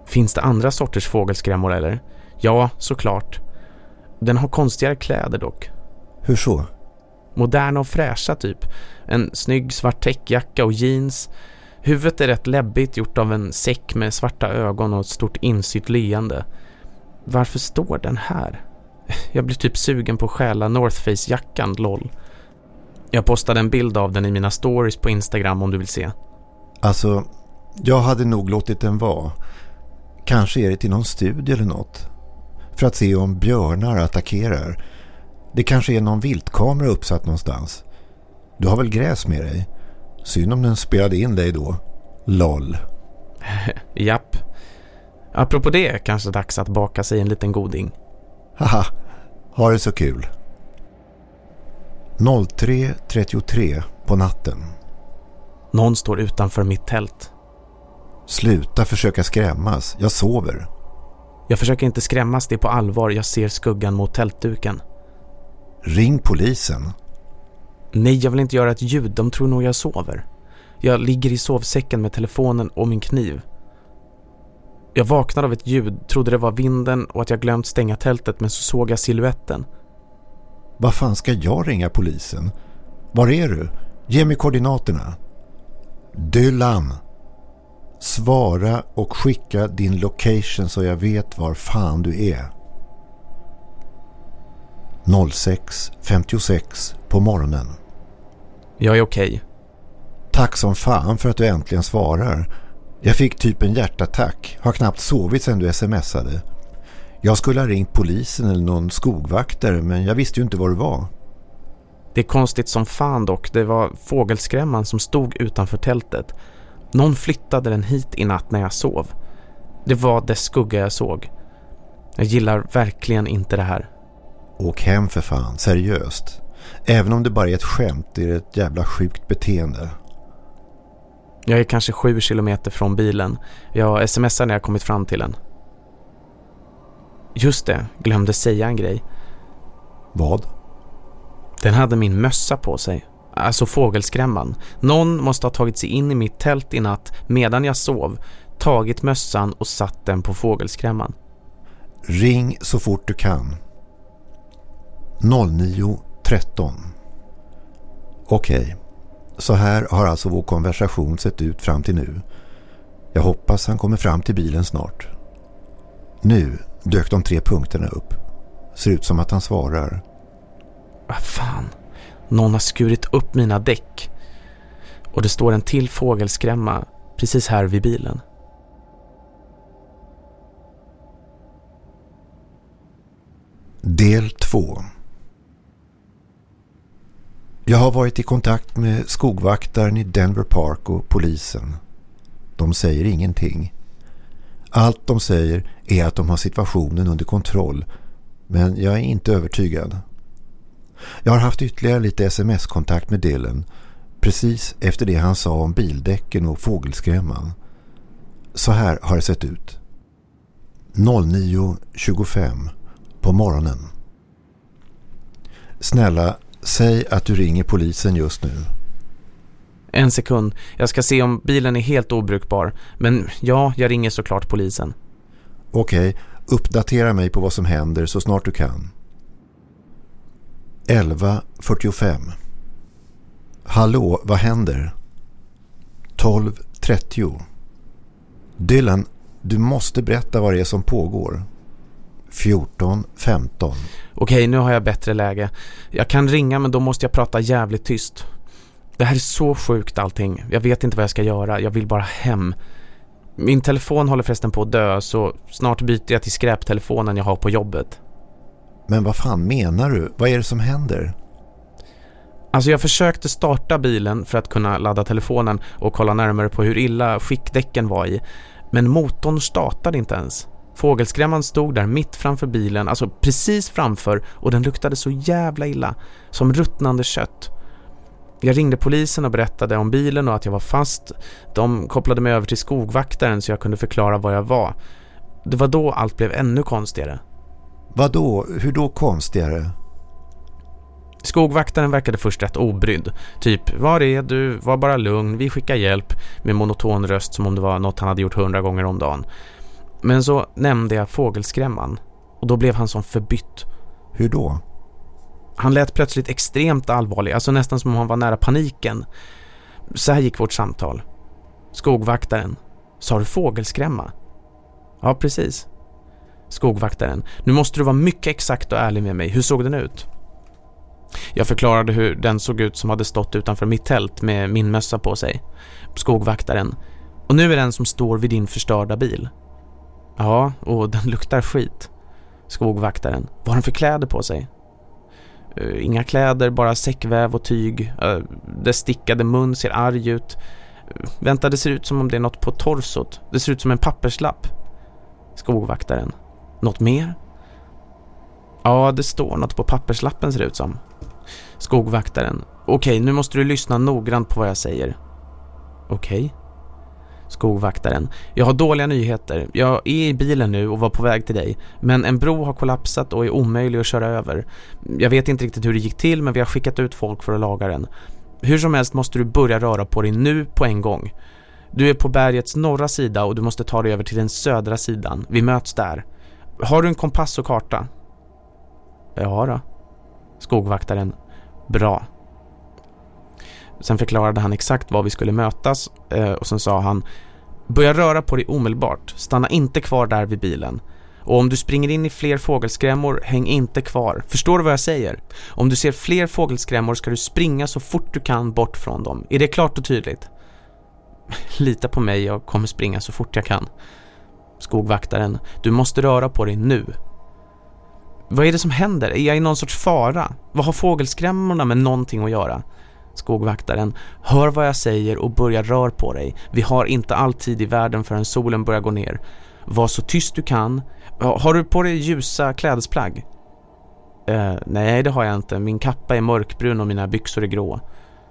Finns det andra sorters fågelskrämmor eller? Ja, såklart. Den har konstigare kläder dock. Hur så? Moderna och fräscha typ. En snygg svart täckjacka och jeans. Huvudet är rätt läbbigt gjort av en säck med svarta ögon och ett stort insytt leende. Varför står den här? <laughs> Jag blir typ sugen på att stjäla North Face-jackan, lol. Jag postade en bild av den i mina stories på Instagram om du vill se. Alltså, jag hade nog låtit den vara. Kanske är det till någon studie eller något. För att se om björnar attackerar. Det kanske är någon viltkamera uppsatt någonstans. Du har väl gräs med dig? Synd om den spelade in dig då. LOL. <laughs> Japp. Apropå det kanske dags att baka sig en liten goding. Haha, ha det så kul. 03.33 på natten. Någon står utanför mitt tält. Sluta försöka skrämmas. Jag sover. Jag försöker inte skrämmas, det är på allvar. Jag ser skuggan mot tältduken. Ring polisen. Nej, jag vill inte göra ett ljud. De tror nog jag sover. Jag ligger i sovsäcken med telefonen och min kniv. Jag vaknade av ett ljud, trodde det var vinden och att jag glömt stänga tältet men så såg jag siluetten. Vad fan ska jag ringa polisen? Var är du? Ge mig koordinaterna. Dylan. Svara och skicka din location så jag vet var fan du är. 06.56 på morgonen. Jag är okej. Okay. Tack som fan för att du äntligen svarar. Jag fick typ en hjärtattack. Har knappt sovit sedan du smsade. Jag skulle ha ringt polisen eller någon skogvaktare men jag visste ju inte vad det var. Det är konstigt som fan dock. Det var fågelskrämman som stod utanför tältet. Någon flyttade den hit i natt när jag sov. Det var dess skugga jag såg. Jag gillar verkligen inte det här. Åk hem för fan, seriöst. Även om det bara är ett skämt är det ett jävla sjukt beteende. Jag är kanske sju kilometer från bilen. Jag smsar när jag kommit fram till den. Just det, glömde säga en grej. Vad? Den hade min mössa på sig. Alltså fågelskrämman. Någon måste ha tagit sig in i mitt tält i natt medan jag sov, tagit mössan och satt den på fågelskrämman. Ring så fort du kan. 09.13 Okej, okay. så här har alltså vår konversation sett ut fram till nu. Jag hoppas han kommer fram till bilen snart. Nu dök de tre punkterna upp. Ser ut som att han svarar. Vad fan? Någon har skurit upp mina däck. Och det står en till fågelskrämma precis här vid bilen. Del 2 Jag har varit i kontakt med skogvaktaren i Denver Park och polisen. De säger ingenting. Allt de säger är att de har situationen under kontroll men jag är inte övertygad. Jag har haft ytterligare lite sms-kontakt med Dylan precis efter det han sa om bildäcken och fågelskrämman. Så här har det sett ut. 09.25 på morgonen. Snälla, säg att du ringer polisen just nu. En sekund. Jag ska se om bilen är helt obrukbar. Men ja, jag ringer såklart polisen. Okej, uppdatera mig på vad som händer så snart du kan. 11.45 Hallå, vad händer? 12.30 Dylan, du måste berätta vad det är som pågår. 14.15 Okej, nu har jag bättre läge. Jag kan ringa men då måste jag prata jävligt tyst. Det här är så sjukt allting. Jag vet inte vad jag ska göra. Jag vill bara hem. Min telefon håller förresten på att dö så snart byter jag till skräptelefonen jag har på jobbet. Men vad fan menar du? Vad är det som händer? Alltså jag försökte starta bilen för att kunna ladda telefonen och kolla närmare på hur illa skickdäcken var i. Men motorn startade inte ens. Fågelskrämman stod där mitt framför bilen, alltså precis framför och den luktade så jävla illa, som ruttnande kött. Jag ringde polisen och berättade om bilen och att jag var fast. De kopplade mig över till skogvaktaren så jag kunde förklara vad jag var. Det var då allt blev ännu konstigare. Vad då? Hur då konstigare? Skogvaktaren verkade först rätt obrydd. Typ, var är du? Var bara lugn, vi skickar hjälp. Med monoton röst som om det var något han hade gjort hundra gånger om dagen. Men så nämnde jag fågelskrämman. Och då blev han som förbytt. Hur då? Han lät plötsligt extremt allvarlig, alltså nästan som om han var nära paniken. Så här gick vårt samtal. Skogvaktaren. Sa du fågelskrämma? Ja, precis. Skogvaktaren. Nu måste du vara mycket exakt och ärlig med mig. Hur såg den ut? Jag förklarade hur den såg ut som hade stått utanför mitt tält med min mössa på sig. Skogvaktaren. Och nu är den som står vid din förstörda bil. Ja, och den <laughs> luktar skit. Skogvaktaren. Vad har den för kläder på sig? Uh, inga kläder, bara säckväv och tyg. Eh, uh, dess stickade mun ser arg ut. Uh, vänta, det ser ut som om det är något på torsot. Det ser ut som en papperslapp. Skogvaktaren. Något mer? Ja, det står något på papperslappen ser det ut som. Skogvaktaren. Okej, nu måste du lyssna noggrant på vad jag säger. Okej. Skogvaktaren. Jag har dåliga nyheter. Jag är i bilen nu och var på väg till dig. Men en bro har kollapsat och är omöjlig att köra över. Jag vet inte riktigt hur det gick till men vi har skickat ut folk för att laga den. Hur som helst måste du börja röra på dig nu på en gång. Du är på bergets norra sida och du måste ta dig över till den södra sidan. Vi möts där. Har du en kompass och karta? Ja då. Skogvaktaren. Bra. Sen förklarade han exakt var vi skulle mötas eh, och sen sa han Börja röra på dig omedelbart. Stanna inte kvar där vid bilen. Och om du springer in i fler fågelskrämmor, häng inte kvar. Förstår du vad jag säger? Om du ser fler fågelskrämmor ska du springa så fort du kan bort från dem. Är det klart och tydligt? <laughs> Lita på mig, jag kommer springa så fort jag kan. Skogvaktaren, du måste röra på dig nu. Vad är det som händer? Är jag i någon sorts fara? Vad har fågelskrämmorna med någonting att göra? Skogvaktaren, hör vad jag säger och börja rör på dig. Vi har inte all tid i världen förrän solen börjar gå ner. Var så tyst du kan. Har du på dig ljusa klädesplagg? Eh, nej, det har jag inte. Min kappa är mörkbrun och mina byxor är grå.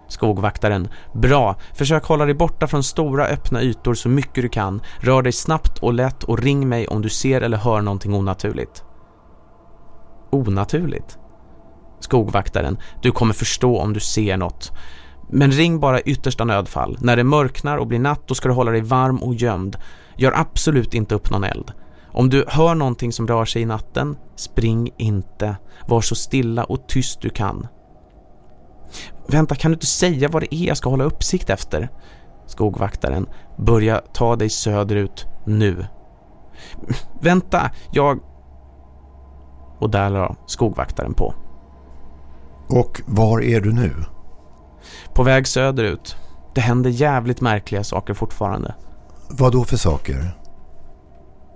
Skogvaktaren. Bra. Försök hålla dig borta från stora öppna ytor så mycket du kan. Rör dig snabbt och lätt och ring mig om du ser eller hör någonting onaturligt. Onaturligt? Skogvaktaren. Du kommer förstå om du ser något. Men ring bara i yttersta nödfall. När det mörknar och blir natt då ska du hålla dig varm och gömd. Gör absolut inte upp någon eld. Om du hör någonting som rör sig i natten, spring inte. Var så stilla och tyst du kan. Vänta, kan du inte säga vad det är jag ska hålla uppsikt efter? Skogvaktaren, börja ta dig söderut nu. <laughs> Vänta, jag... Och där la skogvaktaren på. Och var är du nu? På väg söderut. Det händer jävligt märkliga saker fortfarande. Vad då för saker?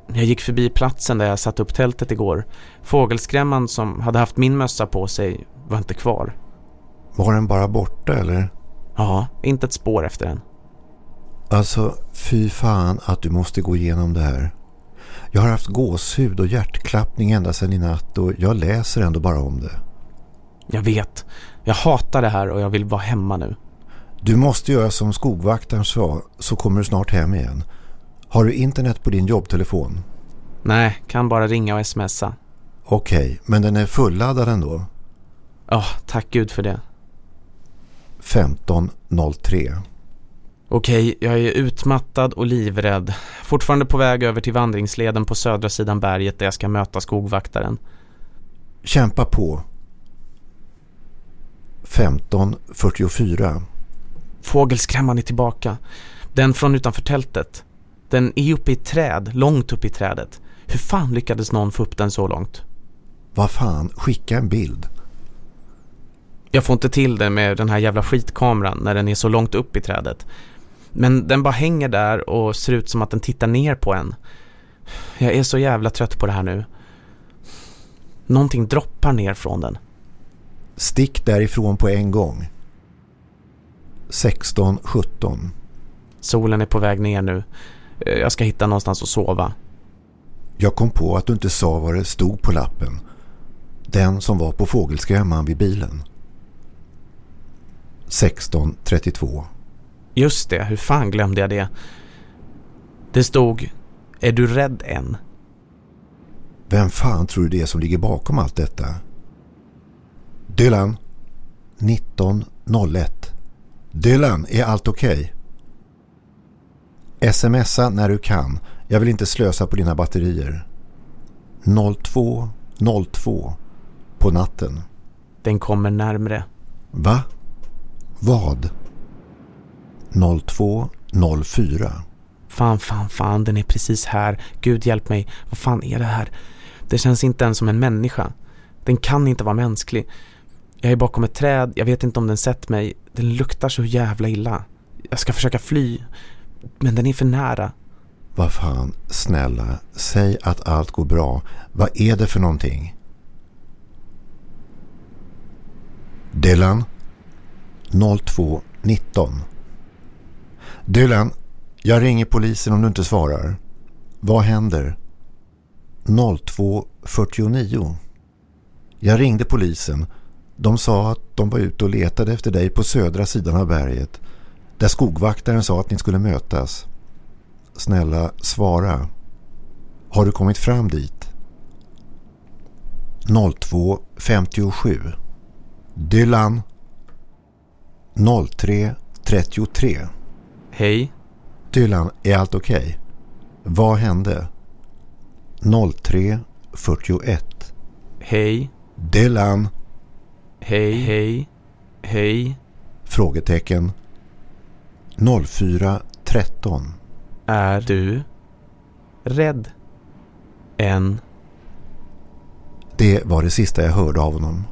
Jag gick förbi platsen där jag satt upp tältet igår. Fågelskrämman som hade haft min mössa på sig var inte kvar. Var den bara borta eller? Ja, inte ett spår efter den. Alltså, fy fan att du måste gå igenom det här. Jag har haft gåshud och hjärtklappning ända sedan i natt och jag läser ändå bara om det. Jag vet. Jag hatar det här och jag vill vara hemma nu. Du måste göra som skogvaktaren sa så kommer du snart hem igen. Har du internet på din jobbtelefon? Nej, kan bara ringa och smsa. Okej, okay, men den är fulladdad ändå? Ja, oh, tack gud för det. 15.03 Okej, jag är utmattad och livrädd. Fortfarande på väg över till vandringsleden på södra sidan berget där jag ska möta skogvaktaren. Kämpa på. 15.44 Fågelskrämman är tillbaka. Den från utanför tältet. Den är uppe i träd, långt upp i trädet. Hur fan lyckades någon få upp den så långt? Vad fan, skicka en bild. Jag får inte till det med den här jävla skitkameran när den är så långt upp i trädet. Men den bara hänger där och ser ut som att den tittar ner på en. Jag är så jävla trött på det här nu. Någonting droppar ner från den. Stick därifrån på en gång. 16.17 Solen är på väg ner nu. Jag ska hitta någonstans att sova. Jag kom på att du inte sa vad det stod på lappen. Den som var på fågelskrämman vid bilen. 16.32 Just det, hur fan glömde jag det? Det stod, är du rädd än? Vem fan tror du det är som ligger bakom allt detta? Dylan 19.01 Dylan, är allt okej? Okay? Smsa när du kan. Jag vill inte slösa på dina batterier. 02.02 på natten. Den kommer närmre. Va? Vad? 02.04 Fan, fan, fan, den är precis här. Gud hjälp mig. Vad fan är det här? Det känns inte ens som en människa. Den kan inte vara mänsklig. Jag är bakom ett träd, jag vet inte om den sett mig. Den luktar så jävla illa. Jag ska försöka fly, men den är för nära. Vad fan, snälla, säg att allt går bra. Vad är det för någonting? Dylan 0219 Dylan, jag ringer polisen om du inte svarar. Vad händer? 0249 Jag ringde polisen- de sa att de var ute och letade efter dig på södra sidan av berget. Där skogvaktaren sa att ni skulle mötas. Snälla, svara. Har du kommit fram dit? 02.57 Dylan 03.33 Hej. Dylan, är allt okej? Okay? Vad hände? 03.41 Hej. Dylan Hej, hej, hej. Frågetecken. 04.13. Är du rädd? En. Det var det sista jag hörde av honom.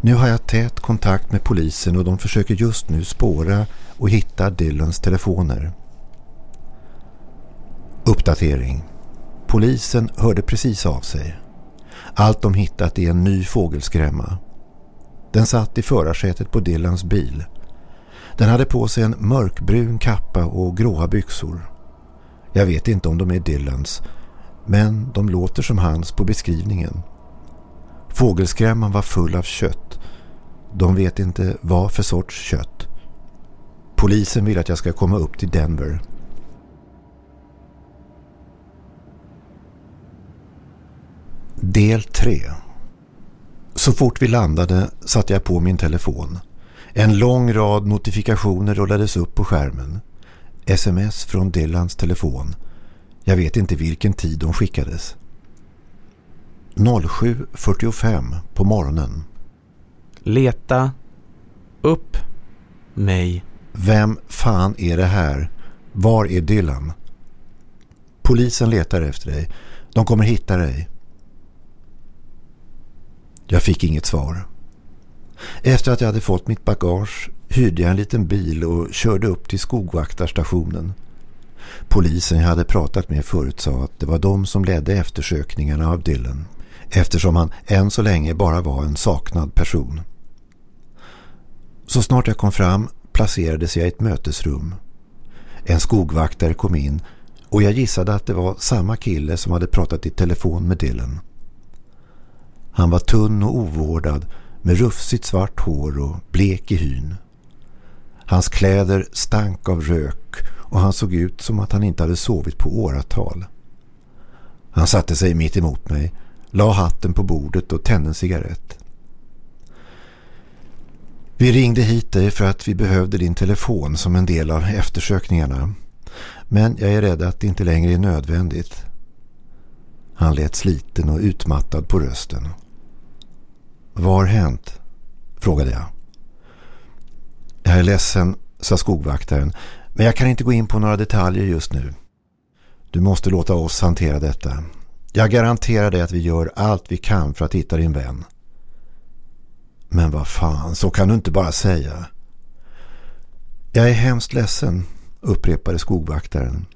Nu har jag tät kontakt med polisen och de försöker just nu spåra och hitta Dylans telefoner. Uppdatering. Polisen hörde precis av sig. Allt de hittat är en ny fågelskrämma. Den satt i förarsätet på Dylans bil. Den hade på sig en mörkbrun kappa och gråa byxor. Jag vet inte om de är Dylans, men de låter som hans på beskrivningen. Fågelskrämman var full av kött. De vet inte vad för sorts kött. Polisen vill att jag ska komma upp till Denver. Del 3 Så fort vi landade satte jag på min telefon. En lång rad notifikationer rullades upp på skärmen. Sms från Dylans telefon. Jag vet inte vilken tid de skickades. 07.45 på morgonen. Leta upp mig. Vem fan är det här? Var är Dylan? Polisen letar efter dig. De kommer hitta dig. Jag fick inget svar. Efter att jag hade fått mitt bagage hyrde jag en liten bil och körde upp till skogvaktarstationen. Polisen jag hade pratat med förut sa att det var de som ledde eftersökningarna av Dylan eftersom han än så länge bara var en saknad person. Så snart jag kom fram placerades jag i ett mötesrum. En skogvaktare kom in och jag gissade att det var samma kille som hade pratat i telefon med Dylan. Han var tunn och ovårdad med rufsigt svart hår och blek i hyn. Hans kläder stank av rök och han såg ut som att han inte hade sovit på åratal. Han satte sig mitt emot mig, la hatten på bordet och tände en cigarett. Vi ringde hit dig för att vi behövde din telefon som en del av eftersökningarna. Men jag är rädd att det inte längre är nödvändigt. Han lät sliten och utmattad på rösten. Vad har hänt? frågade jag. Jag är ledsen, sa skogvaktaren, men jag kan inte gå in på några detaljer just nu. Du måste låta oss hantera detta. Jag garanterar dig att vi gör allt vi kan för att hitta din vän. Men vad fan, så kan du inte bara säga. Jag är hemskt ledsen, upprepade skogvaktaren.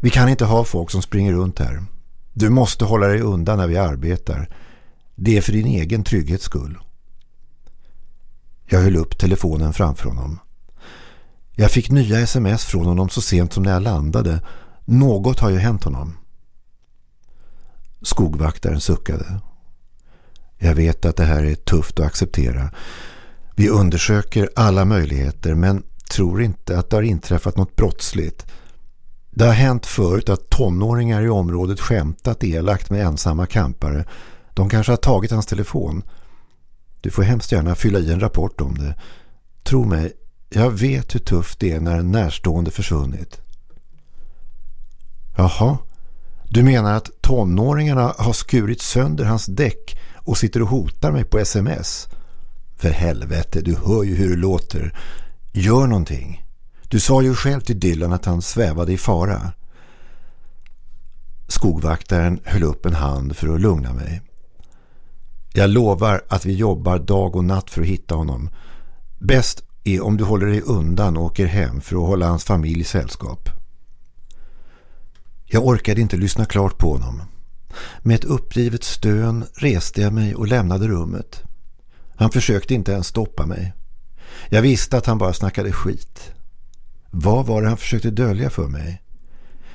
Vi kan inte ha folk som springer runt här. Du måste hålla dig undan när vi arbetar. Det är för din egen trygghets skull. Jag höll upp telefonen framför honom. Jag fick nya sms från honom så sent som när jag landade. Något har ju hänt honom. Skogvaktaren suckade. Jag vet att det här är tufft att acceptera. Vi undersöker alla möjligheter men tror inte att det har inträffat något brottsligt. Det har hänt förut att tonåringar i området skämtat elakt med ensamma kampare. De kanske har tagit hans telefon. Du får hemskt gärna fylla i en rapport om det. Tro mig, jag vet hur tufft det är när en närstående försvunnit. Jaha, du menar att tonåringarna har skurit sönder hans däck och sitter och hotar mig på sms? För helvete, du hör ju hur det låter. Gör någonting. Du sa ju själv till Dylan att han svävade i fara. Skogvaktaren höll upp en hand för att lugna mig. Jag lovar att vi jobbar dag och natt för att hitta honom. Bäst är om du håller dig undan och åker hem för att hålla hans familj i sällskap. Jag orkade inte lyssna klart på honom. Med ett uppgivet stön reste jag mig och lämnade rummet. Han försökte inte ens stoppa mig. Jag visste att han bara snackade skit. Vad var det han försökte dölja för mig?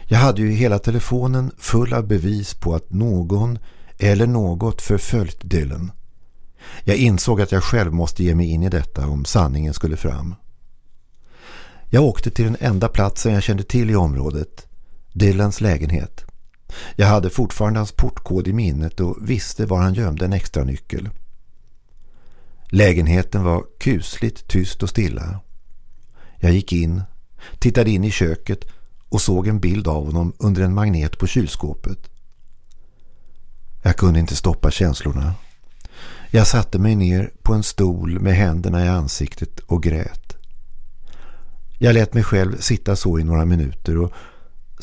Jag hade ju hela telefonen full av bevis på att någon eller något förföljt Dylan. Jag insåg att jag själv måste ge mig in i detta om sanningen skulle fram. Jag åkte till den enda platsen jag kände till i området, Dylans lägenhet. Jag hade fortfarande hans portkod i minnet och visste var han gömde en extra nyckel. Lägenheten var kusligt tyst och stilla. Jag gick in, tittade in i köket och såg en bild av honom under en magnet på kylskåpet. Jag kunde inte stoppa känslorna. Jag satte mig ner på en stol med händerna i ansiktet och grät. Jag lät mig själv sitta så i några minuter och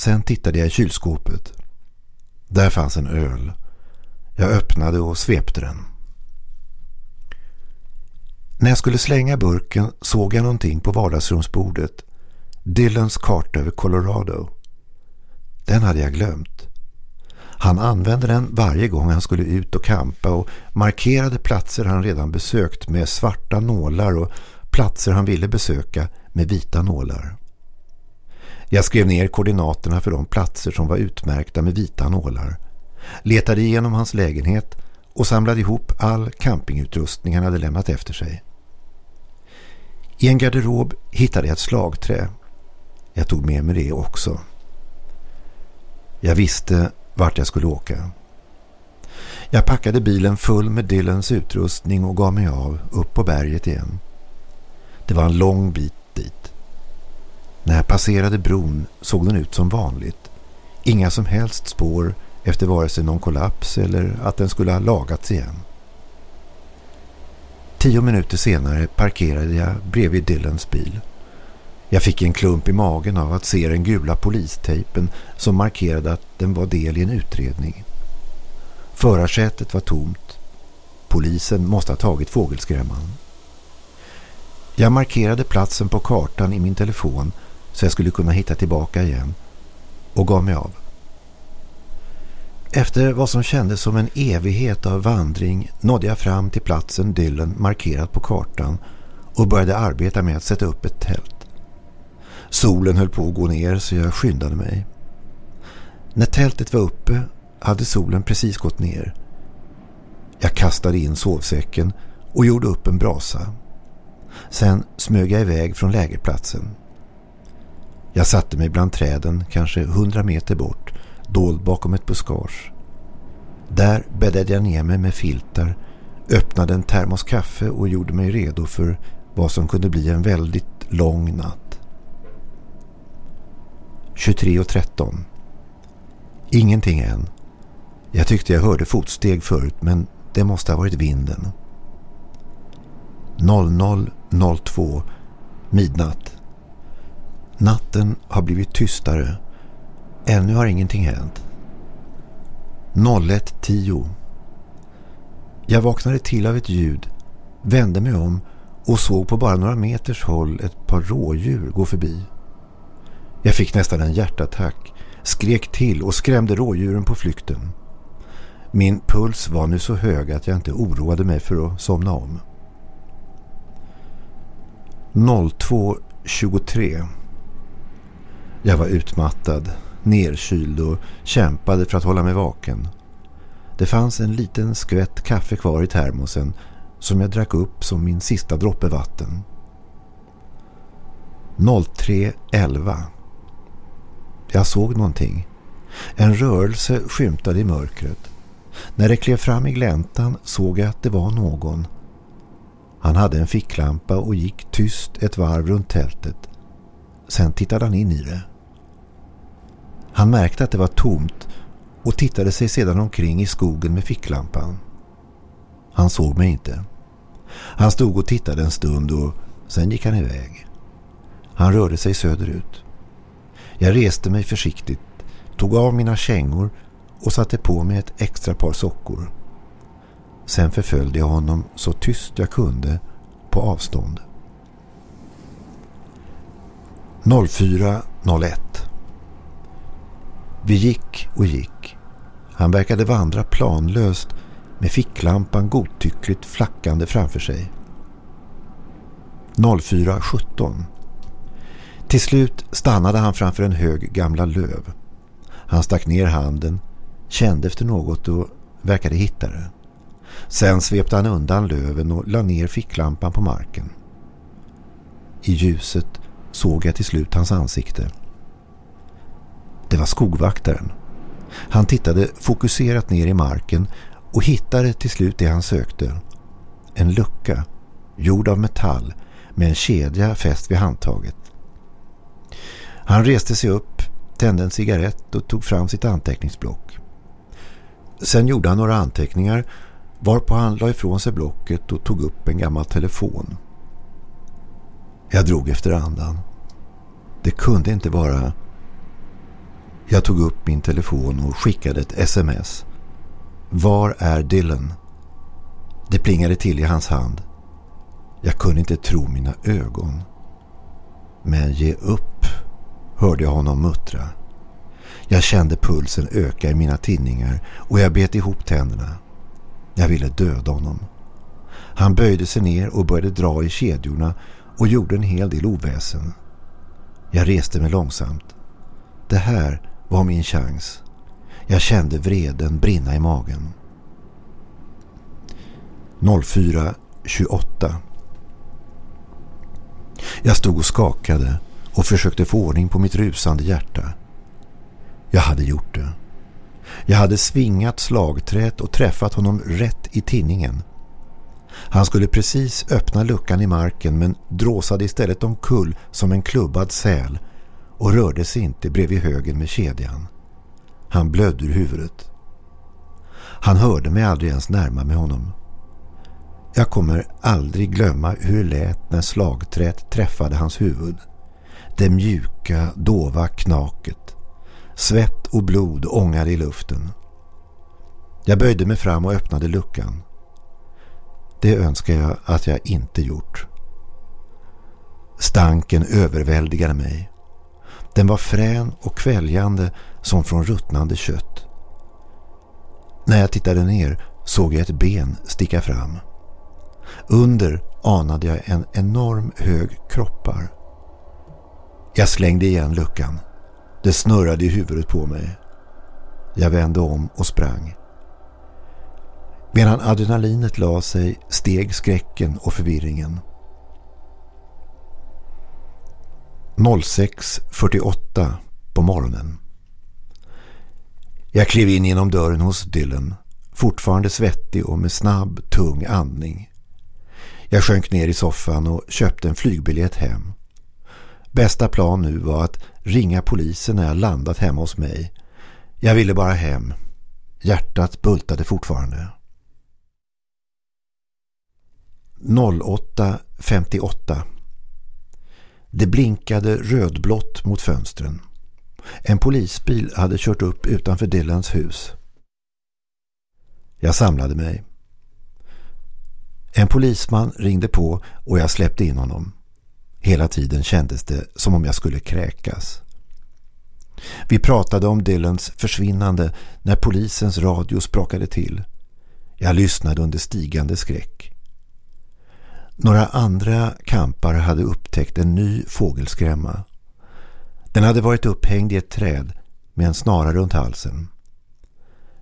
sen tittade jag i kylskåpet. Där fanns en öl. Jag öppnade och svepte den. När jag skulle slänga burken såg jag någonting på vardagsrumsbordet. Dylans karta över Colorado. Den hade jag glömt. Han använde den varje gång han skulle ut och kampa och markerade platser han redan besökt med svarta nålar och platser han ville besöka med vita nålar. Jag skrev ner koordinaterna för de platser som var utmärkta med vita nålar. Letade igenom hans lägenhet och samlade ihop all campingutrustning han hade lämnat efter sig. I en garderob hittade jag ett slagträ. Jag tog med mig det också. Jag visste vart jag skulle åka. Jag packade bilen full med Dylans utrustning och gav mig av upp på berget igen. Det var en lång bit. När jag passerade bron såg den ut som vanligt. Inga som helst spår efter vare sig någon kollaps eller att den skulle ha lagats igen. Tio minuter senare parkerade jag bredvid Dylans bil. Jag fick en klump i magen av att se den gula polistejpen som markerade att den var del i en utredning. Förarsätet var tomt. Polisen måste ha tagit fågelskrämman. Jag markerade platsen på kartan i min telefon så jag skulle kunna hitta tillbaka igen och gav mig av. Efter vad som kändes som en evighet av vandring nådde jag fram till platsen Dylan markerat på kartan och började arbeta med att sätta upp ett tält. Solen höll på att gå ner så jag skyndade mig. När tältet var uppe hade solen precis gått ner. Jag kastade in sovsäcken och gjorde upp en brasa. Sen smög jag iväg från lägerplatsen. Jag satte mig bland träden kanske hundra meter bort, dold bakom ett buskage. Där bäddade jag ner mig med filtar, öppnade en termos kaffe och gjorde mig redo för vad som kunde bli en väldigt lång natt. 23.13 Ingenting än. Jag tyckte jag hörde fotsteg förut men det måste ha varit vinden. 00.02 Midnatt. Natten har blivit tystare. Ännu har ingenting hänt. 01.10 Jag vaknade till av ett ljud, vände mig om och såg på bara några meters håll ett par rådjur gå förbi. Jag fick nästan en hjärtattack, skrek till och skrämde rådjuren på flykten. Min puls var nu så hög att jag inte oroade mig för att somna om. 02.23 jag var utmattad, nerkyld och kämpade för att hålla mig vaken. Det fanns en liten skvätt kaffe kvar i termosen som jag drack upp som min sista droppe vatten. 03.11 Jag såg någonting. En rörelse skymtade i mörkret. När det klev fram i gläntan såg jag att det var någon. Han hade en ficklampa och gick tyst ett varv runt tältet. Sen tittade han in i det. Han märkte att det var tomt och tittade sig sedan omkring i skogen med ficklampan. Han såg mig inte. Han stod och tittade en stund och sen gick han iväg. Han rörde sig söderut. Jag reste mig försiktigt, tog av mina kängor och satte på mig ett extra par sockor. Sen förföljde jag honom så tyst jag kunde på avstånd. 04.01 vi gick och gick. Han verkade vandra planlöst med ficklampan godtyckligt flackande framför sig. 04.17 Till slut stannade han framför en hög gamla löv. Han stack ner handen kände efter något och verkade hitta det. Sen svepte han undan löven och la ner ficklampan på marken. I ljuset såg jag till slut hans ansikte. Det var skogvaktaren. Han tittade fokuserat ner i marken och hittade till slut det han sökte. En lucka, gjord av metall med en kedja fäst vid handtaget. Han reste sig upp, tände en cigarett och tog fram sitt anteckningsblock. Sen gjorde han några anteckningar varpå han la ifrån sig blocket och tog upp en gammal telefon. Jag drog efter andan. Det kunde inte vara... Jag tog upp min telefon och skickade ett sms. Var är Dylan? Det plingade till i hans hand. Jag kunde inte tro mina ögon. Men ge upp, hörde jag honom muttra. Jag kände pulsen öka i mina tinningar och jag bet ihop tänderna. Jag ville döda honom. Han böjde sig ner och började dra i kedjorna och gjorde en hel del oväsen. Jag reste mig långsamt. Det här var min chans. Jag kände vreden brinna i magen. 04.28 Jag stod och skakade och försökte få ordning på mitt rusande hjärta. Jag hade gjort det. Jag hade svingat slagträt och träffat honom rätt i tinningen. Han skulle precis öppna luckan i marken men dråsade istället omkull som en klubbad säl och rörde sig inte bredvid högen med kedjan. Han blödde ur huvudet. Han hörde mig aldrig ens närma mig honom. Jag kommer aldrig glömma hur det lät när slagträt träffade hans huvud. Det mjuka, dova knaket. Svett och blod ångade i luften. Jag böjde mig fram och öppnade luckan. Det önskar jag att jag inte gjort. Stanken överväldigade mig. Den var frän och kväljande som från ruttnande kött. När jag tittade ner såg jag ett ben sticka fram. Under anade jag en enorm hög kroppar. Jag slängde igen luckan. Det snurrade i huvudet på mig. Jag vände om och sprang. Medan adrenalinet la sig steg skräcken och förvirringen. 06.48 på morgonen. Jag klev in genom dörren hos Dylan, fortfarande svettig och med snabb, tung andning. Jag sjönk ner i soffan och köpte en flygbiljett hem. Bästa plan nu var att ringa polisen när jag landat hemma hos mig. Jag ville bara hem. Hjärtat bultade fortfarande. 08.58 det blinkade rödblått mot fönstren. En polisbil hade kört upp utanför Dylans hus. Jag samlade mig. En polisman ringde på och jag släppte in honom. Hela tiden kändes det som om jag skulle kräkas. Vi pratade om Dylans försvinnande när polisens radio sprakade till. Jag lyssnade under stigande skräck. Några andra kampar hade upptäckt en ny fågelskrämma. Den hade varit upphängd i ett träd med en snara runt halsen.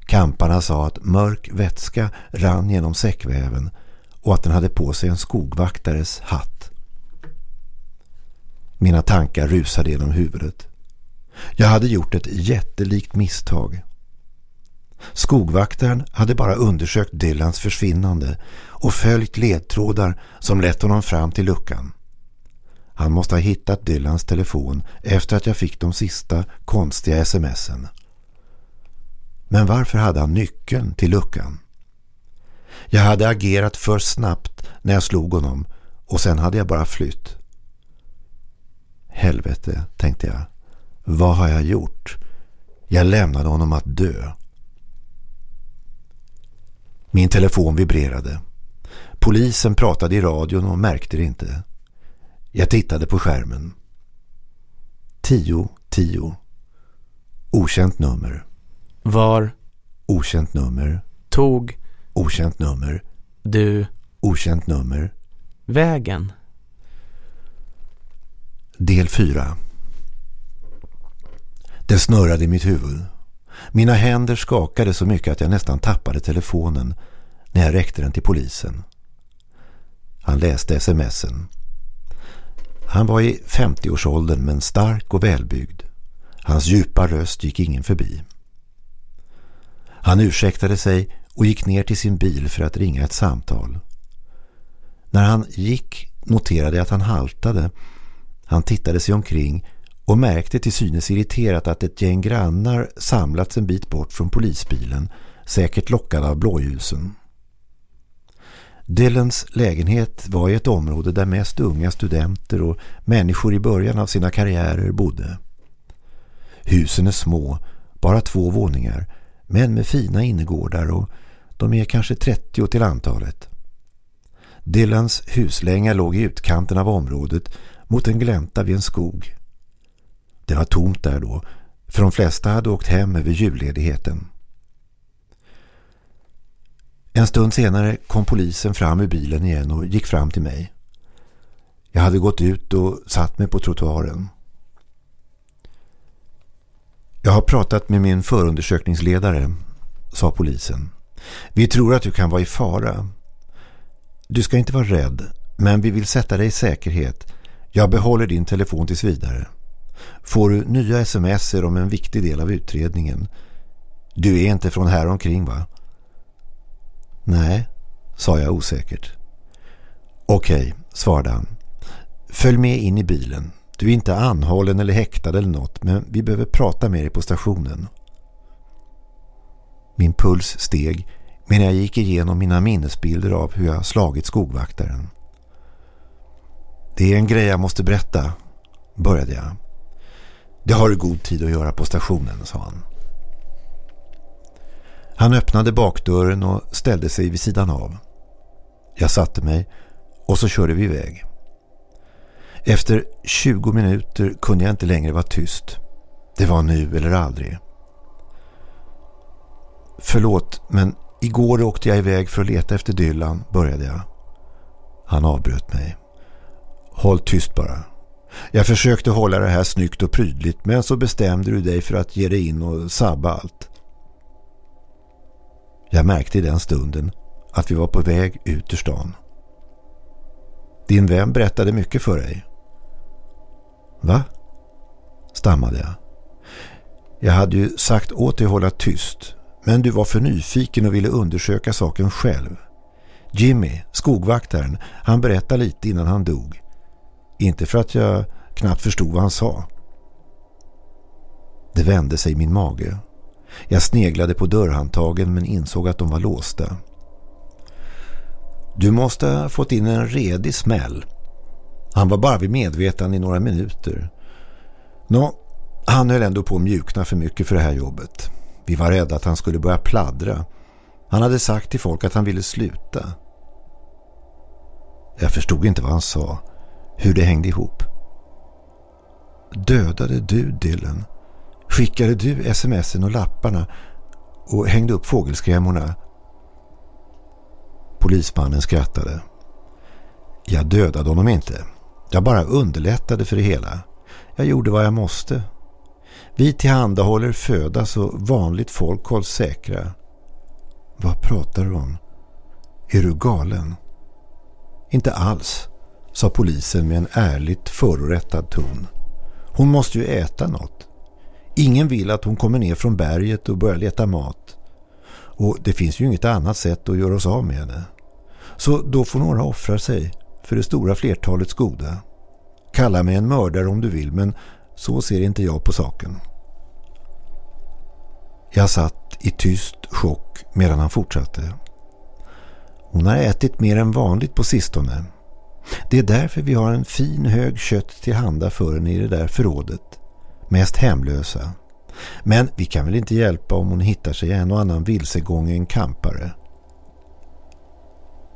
Kamparna sa att mörk vätska rann genom säckväven och att den hade på sig en skogvaktares hatt. Mina tankar rusade genom huvudet. Jag hade gjort ett jättelikt misstag. Skogvaktaren hade bara undersökt Dylans försvinnande och följt ledtrådar som lett honom fram till luckan. Han måste ha hittat Dylans telefon efter att jag fick de sista konstiga smsen. Men varför hade han nyckeln till luckan? Jag hade agerat för snabbt när jag slog honom och sen hade jag bara flytt. Helvete, tänkte jag. Vad har jag gjort? Jag lämnade honom att dö. Min telefon vibrerade. Polisen pratade i radion och märkte det inte. Jag tittade på skärmen. 10, 10. Okänt nummer. Var? Okänt nummer. Tog? Okänt nummer. Du? Okänt nummer. Vägen? Del 4. Det snurrade i mitt huvud. Mina händer skakade så mycket att jag nästan tappade telefonen när jag räckte den till polisen. Han läste smsen. Han var i 50-årsåldern men stark och välbyggd. Hans djupa röst gick ingen förbi. Han ursäktade sig och gick ner till sin bil för att ringa ett samtal. När han gick noterade jag att han haltade. Han tittade sig omkring och märkte till synes irriterat att ett gäng grannar samlats en bit bort från polisbilen, säkert lockade av blåljusen. Dylans lägenhet var i ett område där mest unga studenter och människor i början av sina karriärer bodde. Husen är små, bara två våningar, men med fina innergårdar och de är kanske 30 till antalet. Dylans huslänga låg i utkanten av området mot en glänta vid en skog. Det var tomt där då, för de flesta hade åkt hem över julledigheten. En stund senare kom polisen fram ur bilen igen och gick fram till mig. Jag hade gått ut och satt mig på trottoaren. Jag har pratat med min förundersökningsledare, sa polisen. Vi tror att du kan vara i fara. Du ska inte vara rädd, men vi vill sätta dig i säkerhet. Jag behåller din telefon tills vidare. Får du nya sms om en viktig del av utredningen. Du är inte från här omkring va? Nej, sa jag osäkert. Okej, svarade han. Följ med in i bilen. Du är inte anhållen eller häktad eller något men vi behöver prata med dig på stationen. Min puls steg medan jag gick igenom mina minnesbilder av hur jag slagit skogvaktaren. Det är en grej jag måste berätta, började jag. Det har du god tid att göra på stationen, sa han. Han öppnade bakdörren och ställde sig vid sidan av. Jag satte mig och så körde vi iväg. Efter 20 minuter kunde jag inte längre vara tyst. Det var nu eller aldrig. Förlåt, men igår åkte jag iväg för att leta efter Dylan, började jag. Han avbröt mig. Håll tyst bara. Jag försökte hålla det här snyggt och prydligt men så bestämde du dig för att ge dig in och sabba allt. Jag märkte i den stunden att vi var på väg ut ur stan. Din vän berättade mycket för dig. Va? Stammade jag. Jag hade ju sagt åt dig att hålla tyst men du var för nyfiken och ville undersöka saken själv. Jimmy, skogvaktaren, han berättade lite innan han dog. Inte för att jag knappt förstod vad han sa. Det vände sig i min mage. Jag sneglade på dörrhandtagen men insåg att de var låsta. Du måste ha fått in en redig smäll. Han var bara vid medvetande i några minuter. Nå, han höll ändå på att mjukna för mycket för det här jobbet. Vi var rädda att han skulle börja pladdra. Han hade sagt till folk att han ville sluta. Jag förstod inte vad han sa, hur det hängde ihop. Dödade du Dylan? Skickade du smsen och lapparna och hängde upp fågelskrämmorna? Polismannen skrattade. Jag dödade honom inte. Jag bara underlättade för det hela. Jag gjorde vad jag måste. Vi tillhandahåller föda så vanligt folk hålls säkra. Vad pratar du om? Är du galen? Inte alls, sa polisen med en ärligt förorättad ton. Hon måste ju äta något. Ingen vill att hon kommer ner från berget och börjar leta mat. Och det finns ju inget annat sätt att göra oss av med henne. Så då får några offra sig för det stora flertalets goda. Kalla mig en mördare om du vill men så ser inte jag på saken. Jag satt i tyst chock medan han fortsatte. Hon har ätit mer än vanligt på sistone. Det är därför vi har en fin hög kött till handa för henne i det där förrådet. Mest hemlösa. Men vi kan väl inte hjälpa om hon hittar sig en och annan vilsegången kampare.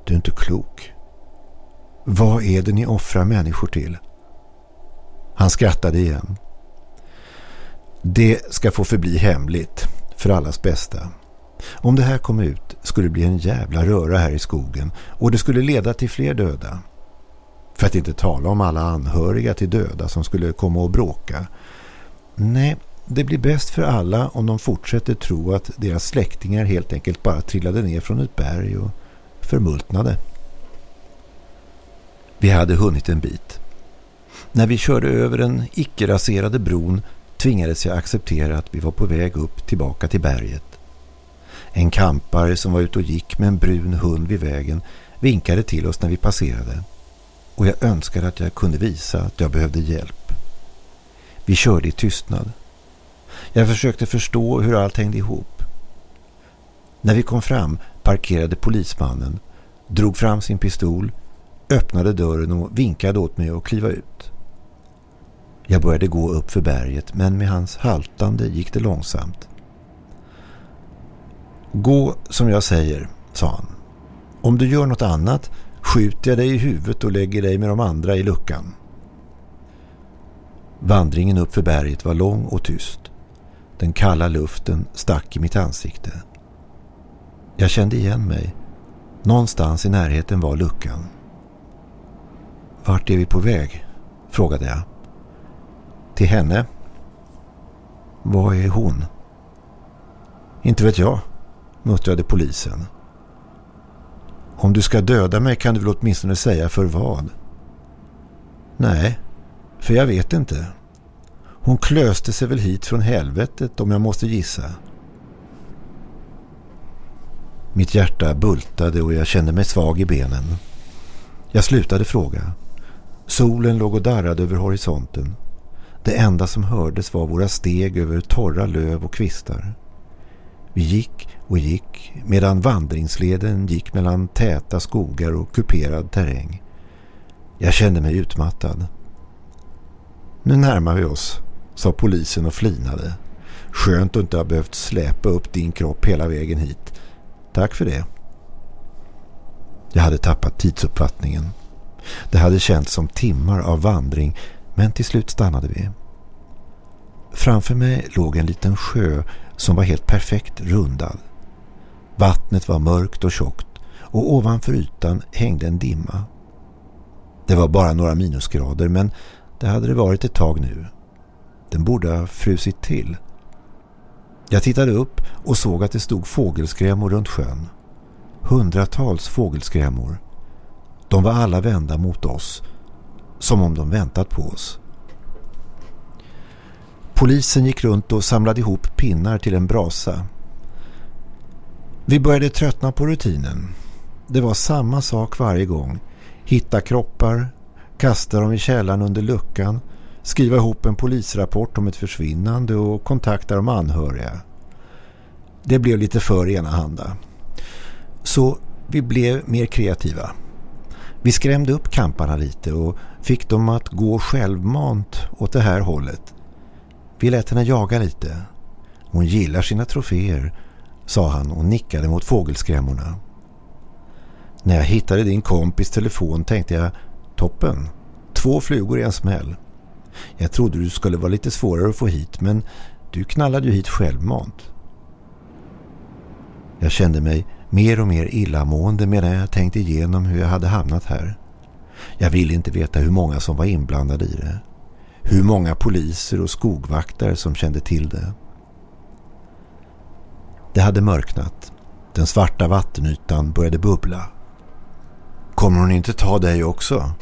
Du är inte klok. Vad är det ni offrar människor till? Han skrattade igen. Det ska få förbli hemligt, för allas bästa. Om det här kom ut skulle det bli en jävla röra här i skogen och det skulle leda till fler döda. För att inte tala om alla anhöriga till döda som skulle komma och bråka. Nej, det blir bäst för alla om de fortsätter tro att deras släktingar helt enkelt bara trillade ner från ett berg och förmultnade. Vi hade hunnit en bit. När vi körde över den icke-raserade bron tvingades jag acceptera att vi var på väg upp tillbaka till berget. En kampare som var ute och gick med en brun hund vid vägen vinkade till oss när vi passerade och jag önskade att jag kunde visa att jag behövde hjälp. Vi körde i tystnad. Jag försökte förstå hur allt hängde ihop. När vi kom fram parkerade polismannen, drog fram sin pistol, öppnade dörren och vinkade åt mig att kliva ut. Jag började gå upp för berget men med hans haltande gick det långsamt. Gå som jag säger, sa han. Om du gör något annat skjuter jag dig i huvudet och lägger dig med de andra i luckan. Vandringen upp för berget var lång och tyst. Den kalla luften stack i mitt ansikte. Jag kände igen mig. Någonstans i närheten var luckan. Vart är vi på väg? frågade jag. Till henne. Vad är hon? Inte vet jag, muttrade polisen. Om du ska döda mig kan du väl åtminstone säga för vad? Nej, för jag vet inte. Hon klöste sig väl hit från helvetet om jag måste gissa. Mitt hjärta bultade och jag kände mig svag i benen. Jag slutade fråga. Solen låg och darrade över horisonten. Det enda som hördes var våra steg över torra löv och kvistar. Vi gick och gick medan vandringsleden gick mellan täta skogar och kuperad terräng. Jag kände mig utmattad. Nu närmar vi oss, sa polisen och flinade. Skönt att inte ha behövt släpa upp din kropp hela vägen hit. Tack för det. Jag hade tappat tidsuppfattningen. Det hade känts som timmar av vandring men till slut stannade vi. Framför mig låg en liten sjö som var helt perfekt rundad. Vattnet var mörkt och tjockt och ovanför ytan hängde en dimma. Det var bara några minusgrader men det hade det varit ett tag nu. Den borde ha frusit till. Jag tittade upp och såg att det stod fågelskrämor runt sjön. Hundratals fågelskrämor. De var alla vända mot oss, som om de väntat på oss. Polisen gick runt och samlade ihop pinnar till en brasa. Vi började tröttna på rutinen. Det var samma sak varje gång. Hitta kroppar, kasta dem i källaren under luckan, skriva ihop en polisrapport om ett försvinnande och kontakta de anhöriga. Det blev lite för enahanda. Så vi blev mer kreativa. Vi skrämde upp kamparna lite och fick dem att gå självmant åt det här hållet. Vi lät henne jaga lite. Hon gillar sina troféer, sa han och nickade mot fågelskrämmorna. När jag hittade din kompis telefon tänkte jag, toppen, två flugor i en smäll. Jag trodde du skulle vara lite svårare att få hit men du knallade ju hit självmant. Jag kände mig mer och mer illamående medan jag tänkte igenom hur jag hade hamnat här. Jag ville inte veta hur många som var inblandade i det. Hur många poliser och skogvaktare som kände till det. Det hade mörknat. Den svarta vattenytan började bubbla. Kommer hon inte ta dig också?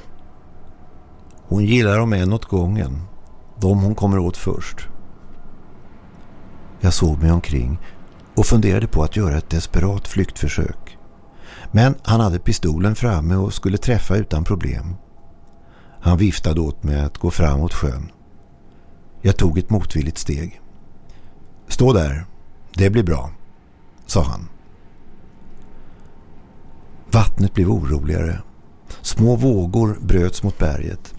Hon gillar dem en åt gången. De hon kommer åt först. Jag såg mig omkring och funderade på att göra ett desperat flyktförsök. Men han hade pistolen framme och skulle träffa utan problem. Han viftade åt mig att gå fram mot sjön. Jag tog ett motvilligt steg. Stå där, det blir bra, sa han. Vattnet blev oroligare. Små vågor bröts mot berget.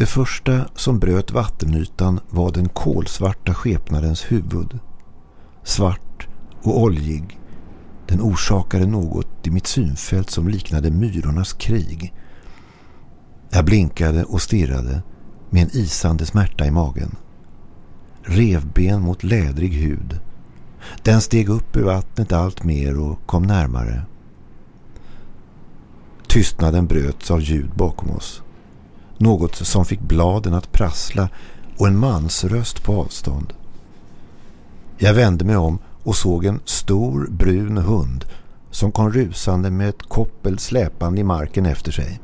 Det första som bröt vattenytan var den kolsvarta skepnadens huvud. Svart och oljig. Den orsakade något i mitt synfält som liknade myrornas krig. Jag blinkade och stirrade med en isande smärta i magen. Revben mot lädrig hud. Den steg upp ur vattnet allt mer och kom närmare. Tystnaden bröts av ljud bakom oss. Något som fick bladen att prassla och en mansröst på avstånd. Jag vände mig om och såg en stor brun hund som kom rusande med ett koppel släpande i marken efter sig.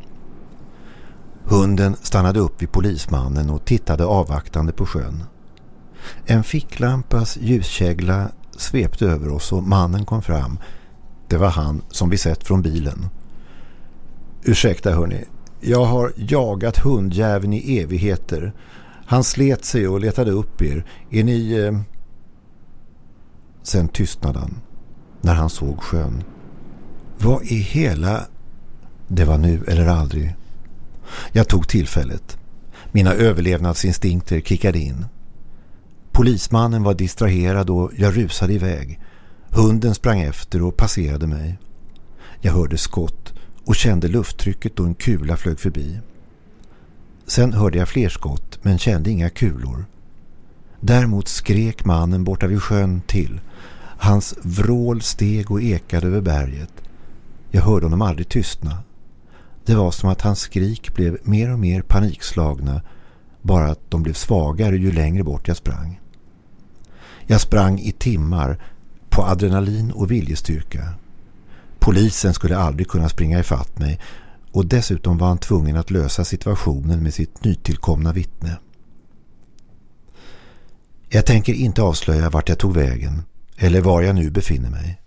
Hunden stannade upp vid polismannen och tittade avvaktande på sjön. En ficklampas ljuskägla svepte över oss och mannen kom fram. Det var han som vi sett från bilen. Ursäkta hörni, jag har jagat hundjäveln i evigheter. Han slet sig och letade upp er. Är ni... Eh... Sen tystnade han när han såg sjön. Vad i hela... Det var nu eller aldrig. Jag tog tillfället. Mina överlevnadsinstinkter kickade in. Polismannen var distraherad och jag rusade iväg. Hunden sprang efter och passerade mig. Jag hörde skott och kände lufttrycket då en kula flög förbi. Sen hörde jag fler skott men kände inga kulor. Däremot skrek mannen borta vid sjön till. Hans vrål steg och ekade över berget. Jag hörde honom aldrig tystna. Det var som att hans skrik blev mer och mer panikslagna bara att de blev svagare ju längre bort jag sprang. Jag sprang i timmar på adrenalin och viljestyrka. Polisen skulle aldrig kunna springa ifatt mig och dessutom var han tvungen att lösa situationen med sitt nytillkomna vittne. Jag tänker inte avslöja vart jag tog vägen eller var jag nu befinner mig.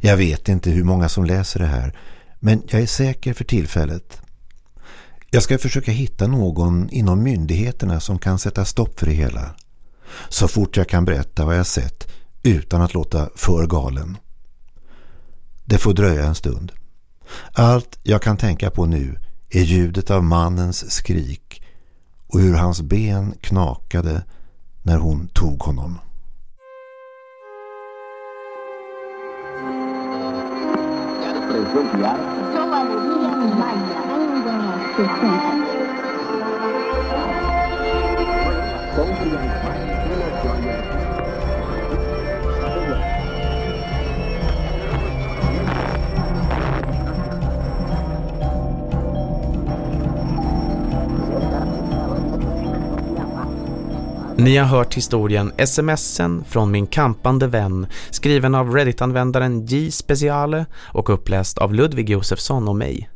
Jag vet inte hur många som läser det här men jag är säker för tillfället. Jag ska försöka hitta någon inom myndigheterna som kan sätta stopp för det hela. Så fort jag kan berätta vad jag sett utan att låta för galen. Det får dröja en stund. Allt jag kan tänka på nu är ljudet av mannens skrik och hur hans ben knakade när hon tog honom. Trovare Ni har hört historien smsen från min kampande vän skriven av Reddit-användaren J Speciale och uppläst av Ludvig Josefsson och mig.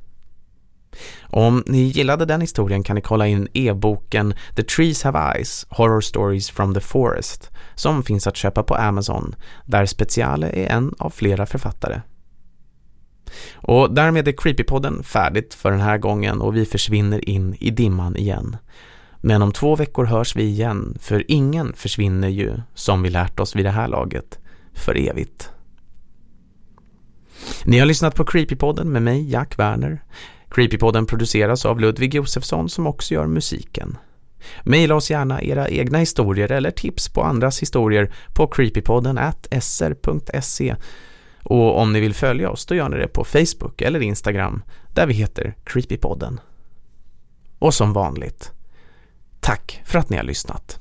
Om ni gillade den historien kan ni kolla in e-boken The Trees Have Eyes, Horror Stories from the Forest som finns att köpa på Amazon där Speciale är en av flera författare. Och därmed är Creepypodden färdigt för den här gången och vi försvinner in i dimman igen. Men om två veckor hörs vi igen, för ingen försvinner ju, som vi lärt oss vid det här laget, för evigt. Ni har lyssnat på Creepypodden med mig, Jack Werner. Creepypodden produceras av Ludvig Josefsson som också gör musiken. Maila oss gärna era egna historier eller tips på andras historier på creepypodden at sr.se och om ni vill följa oss då gör ni det på Facebook eller Instagram där vi heter Creepypodden. Och som vanligt, Tack för att ni har lyssnat.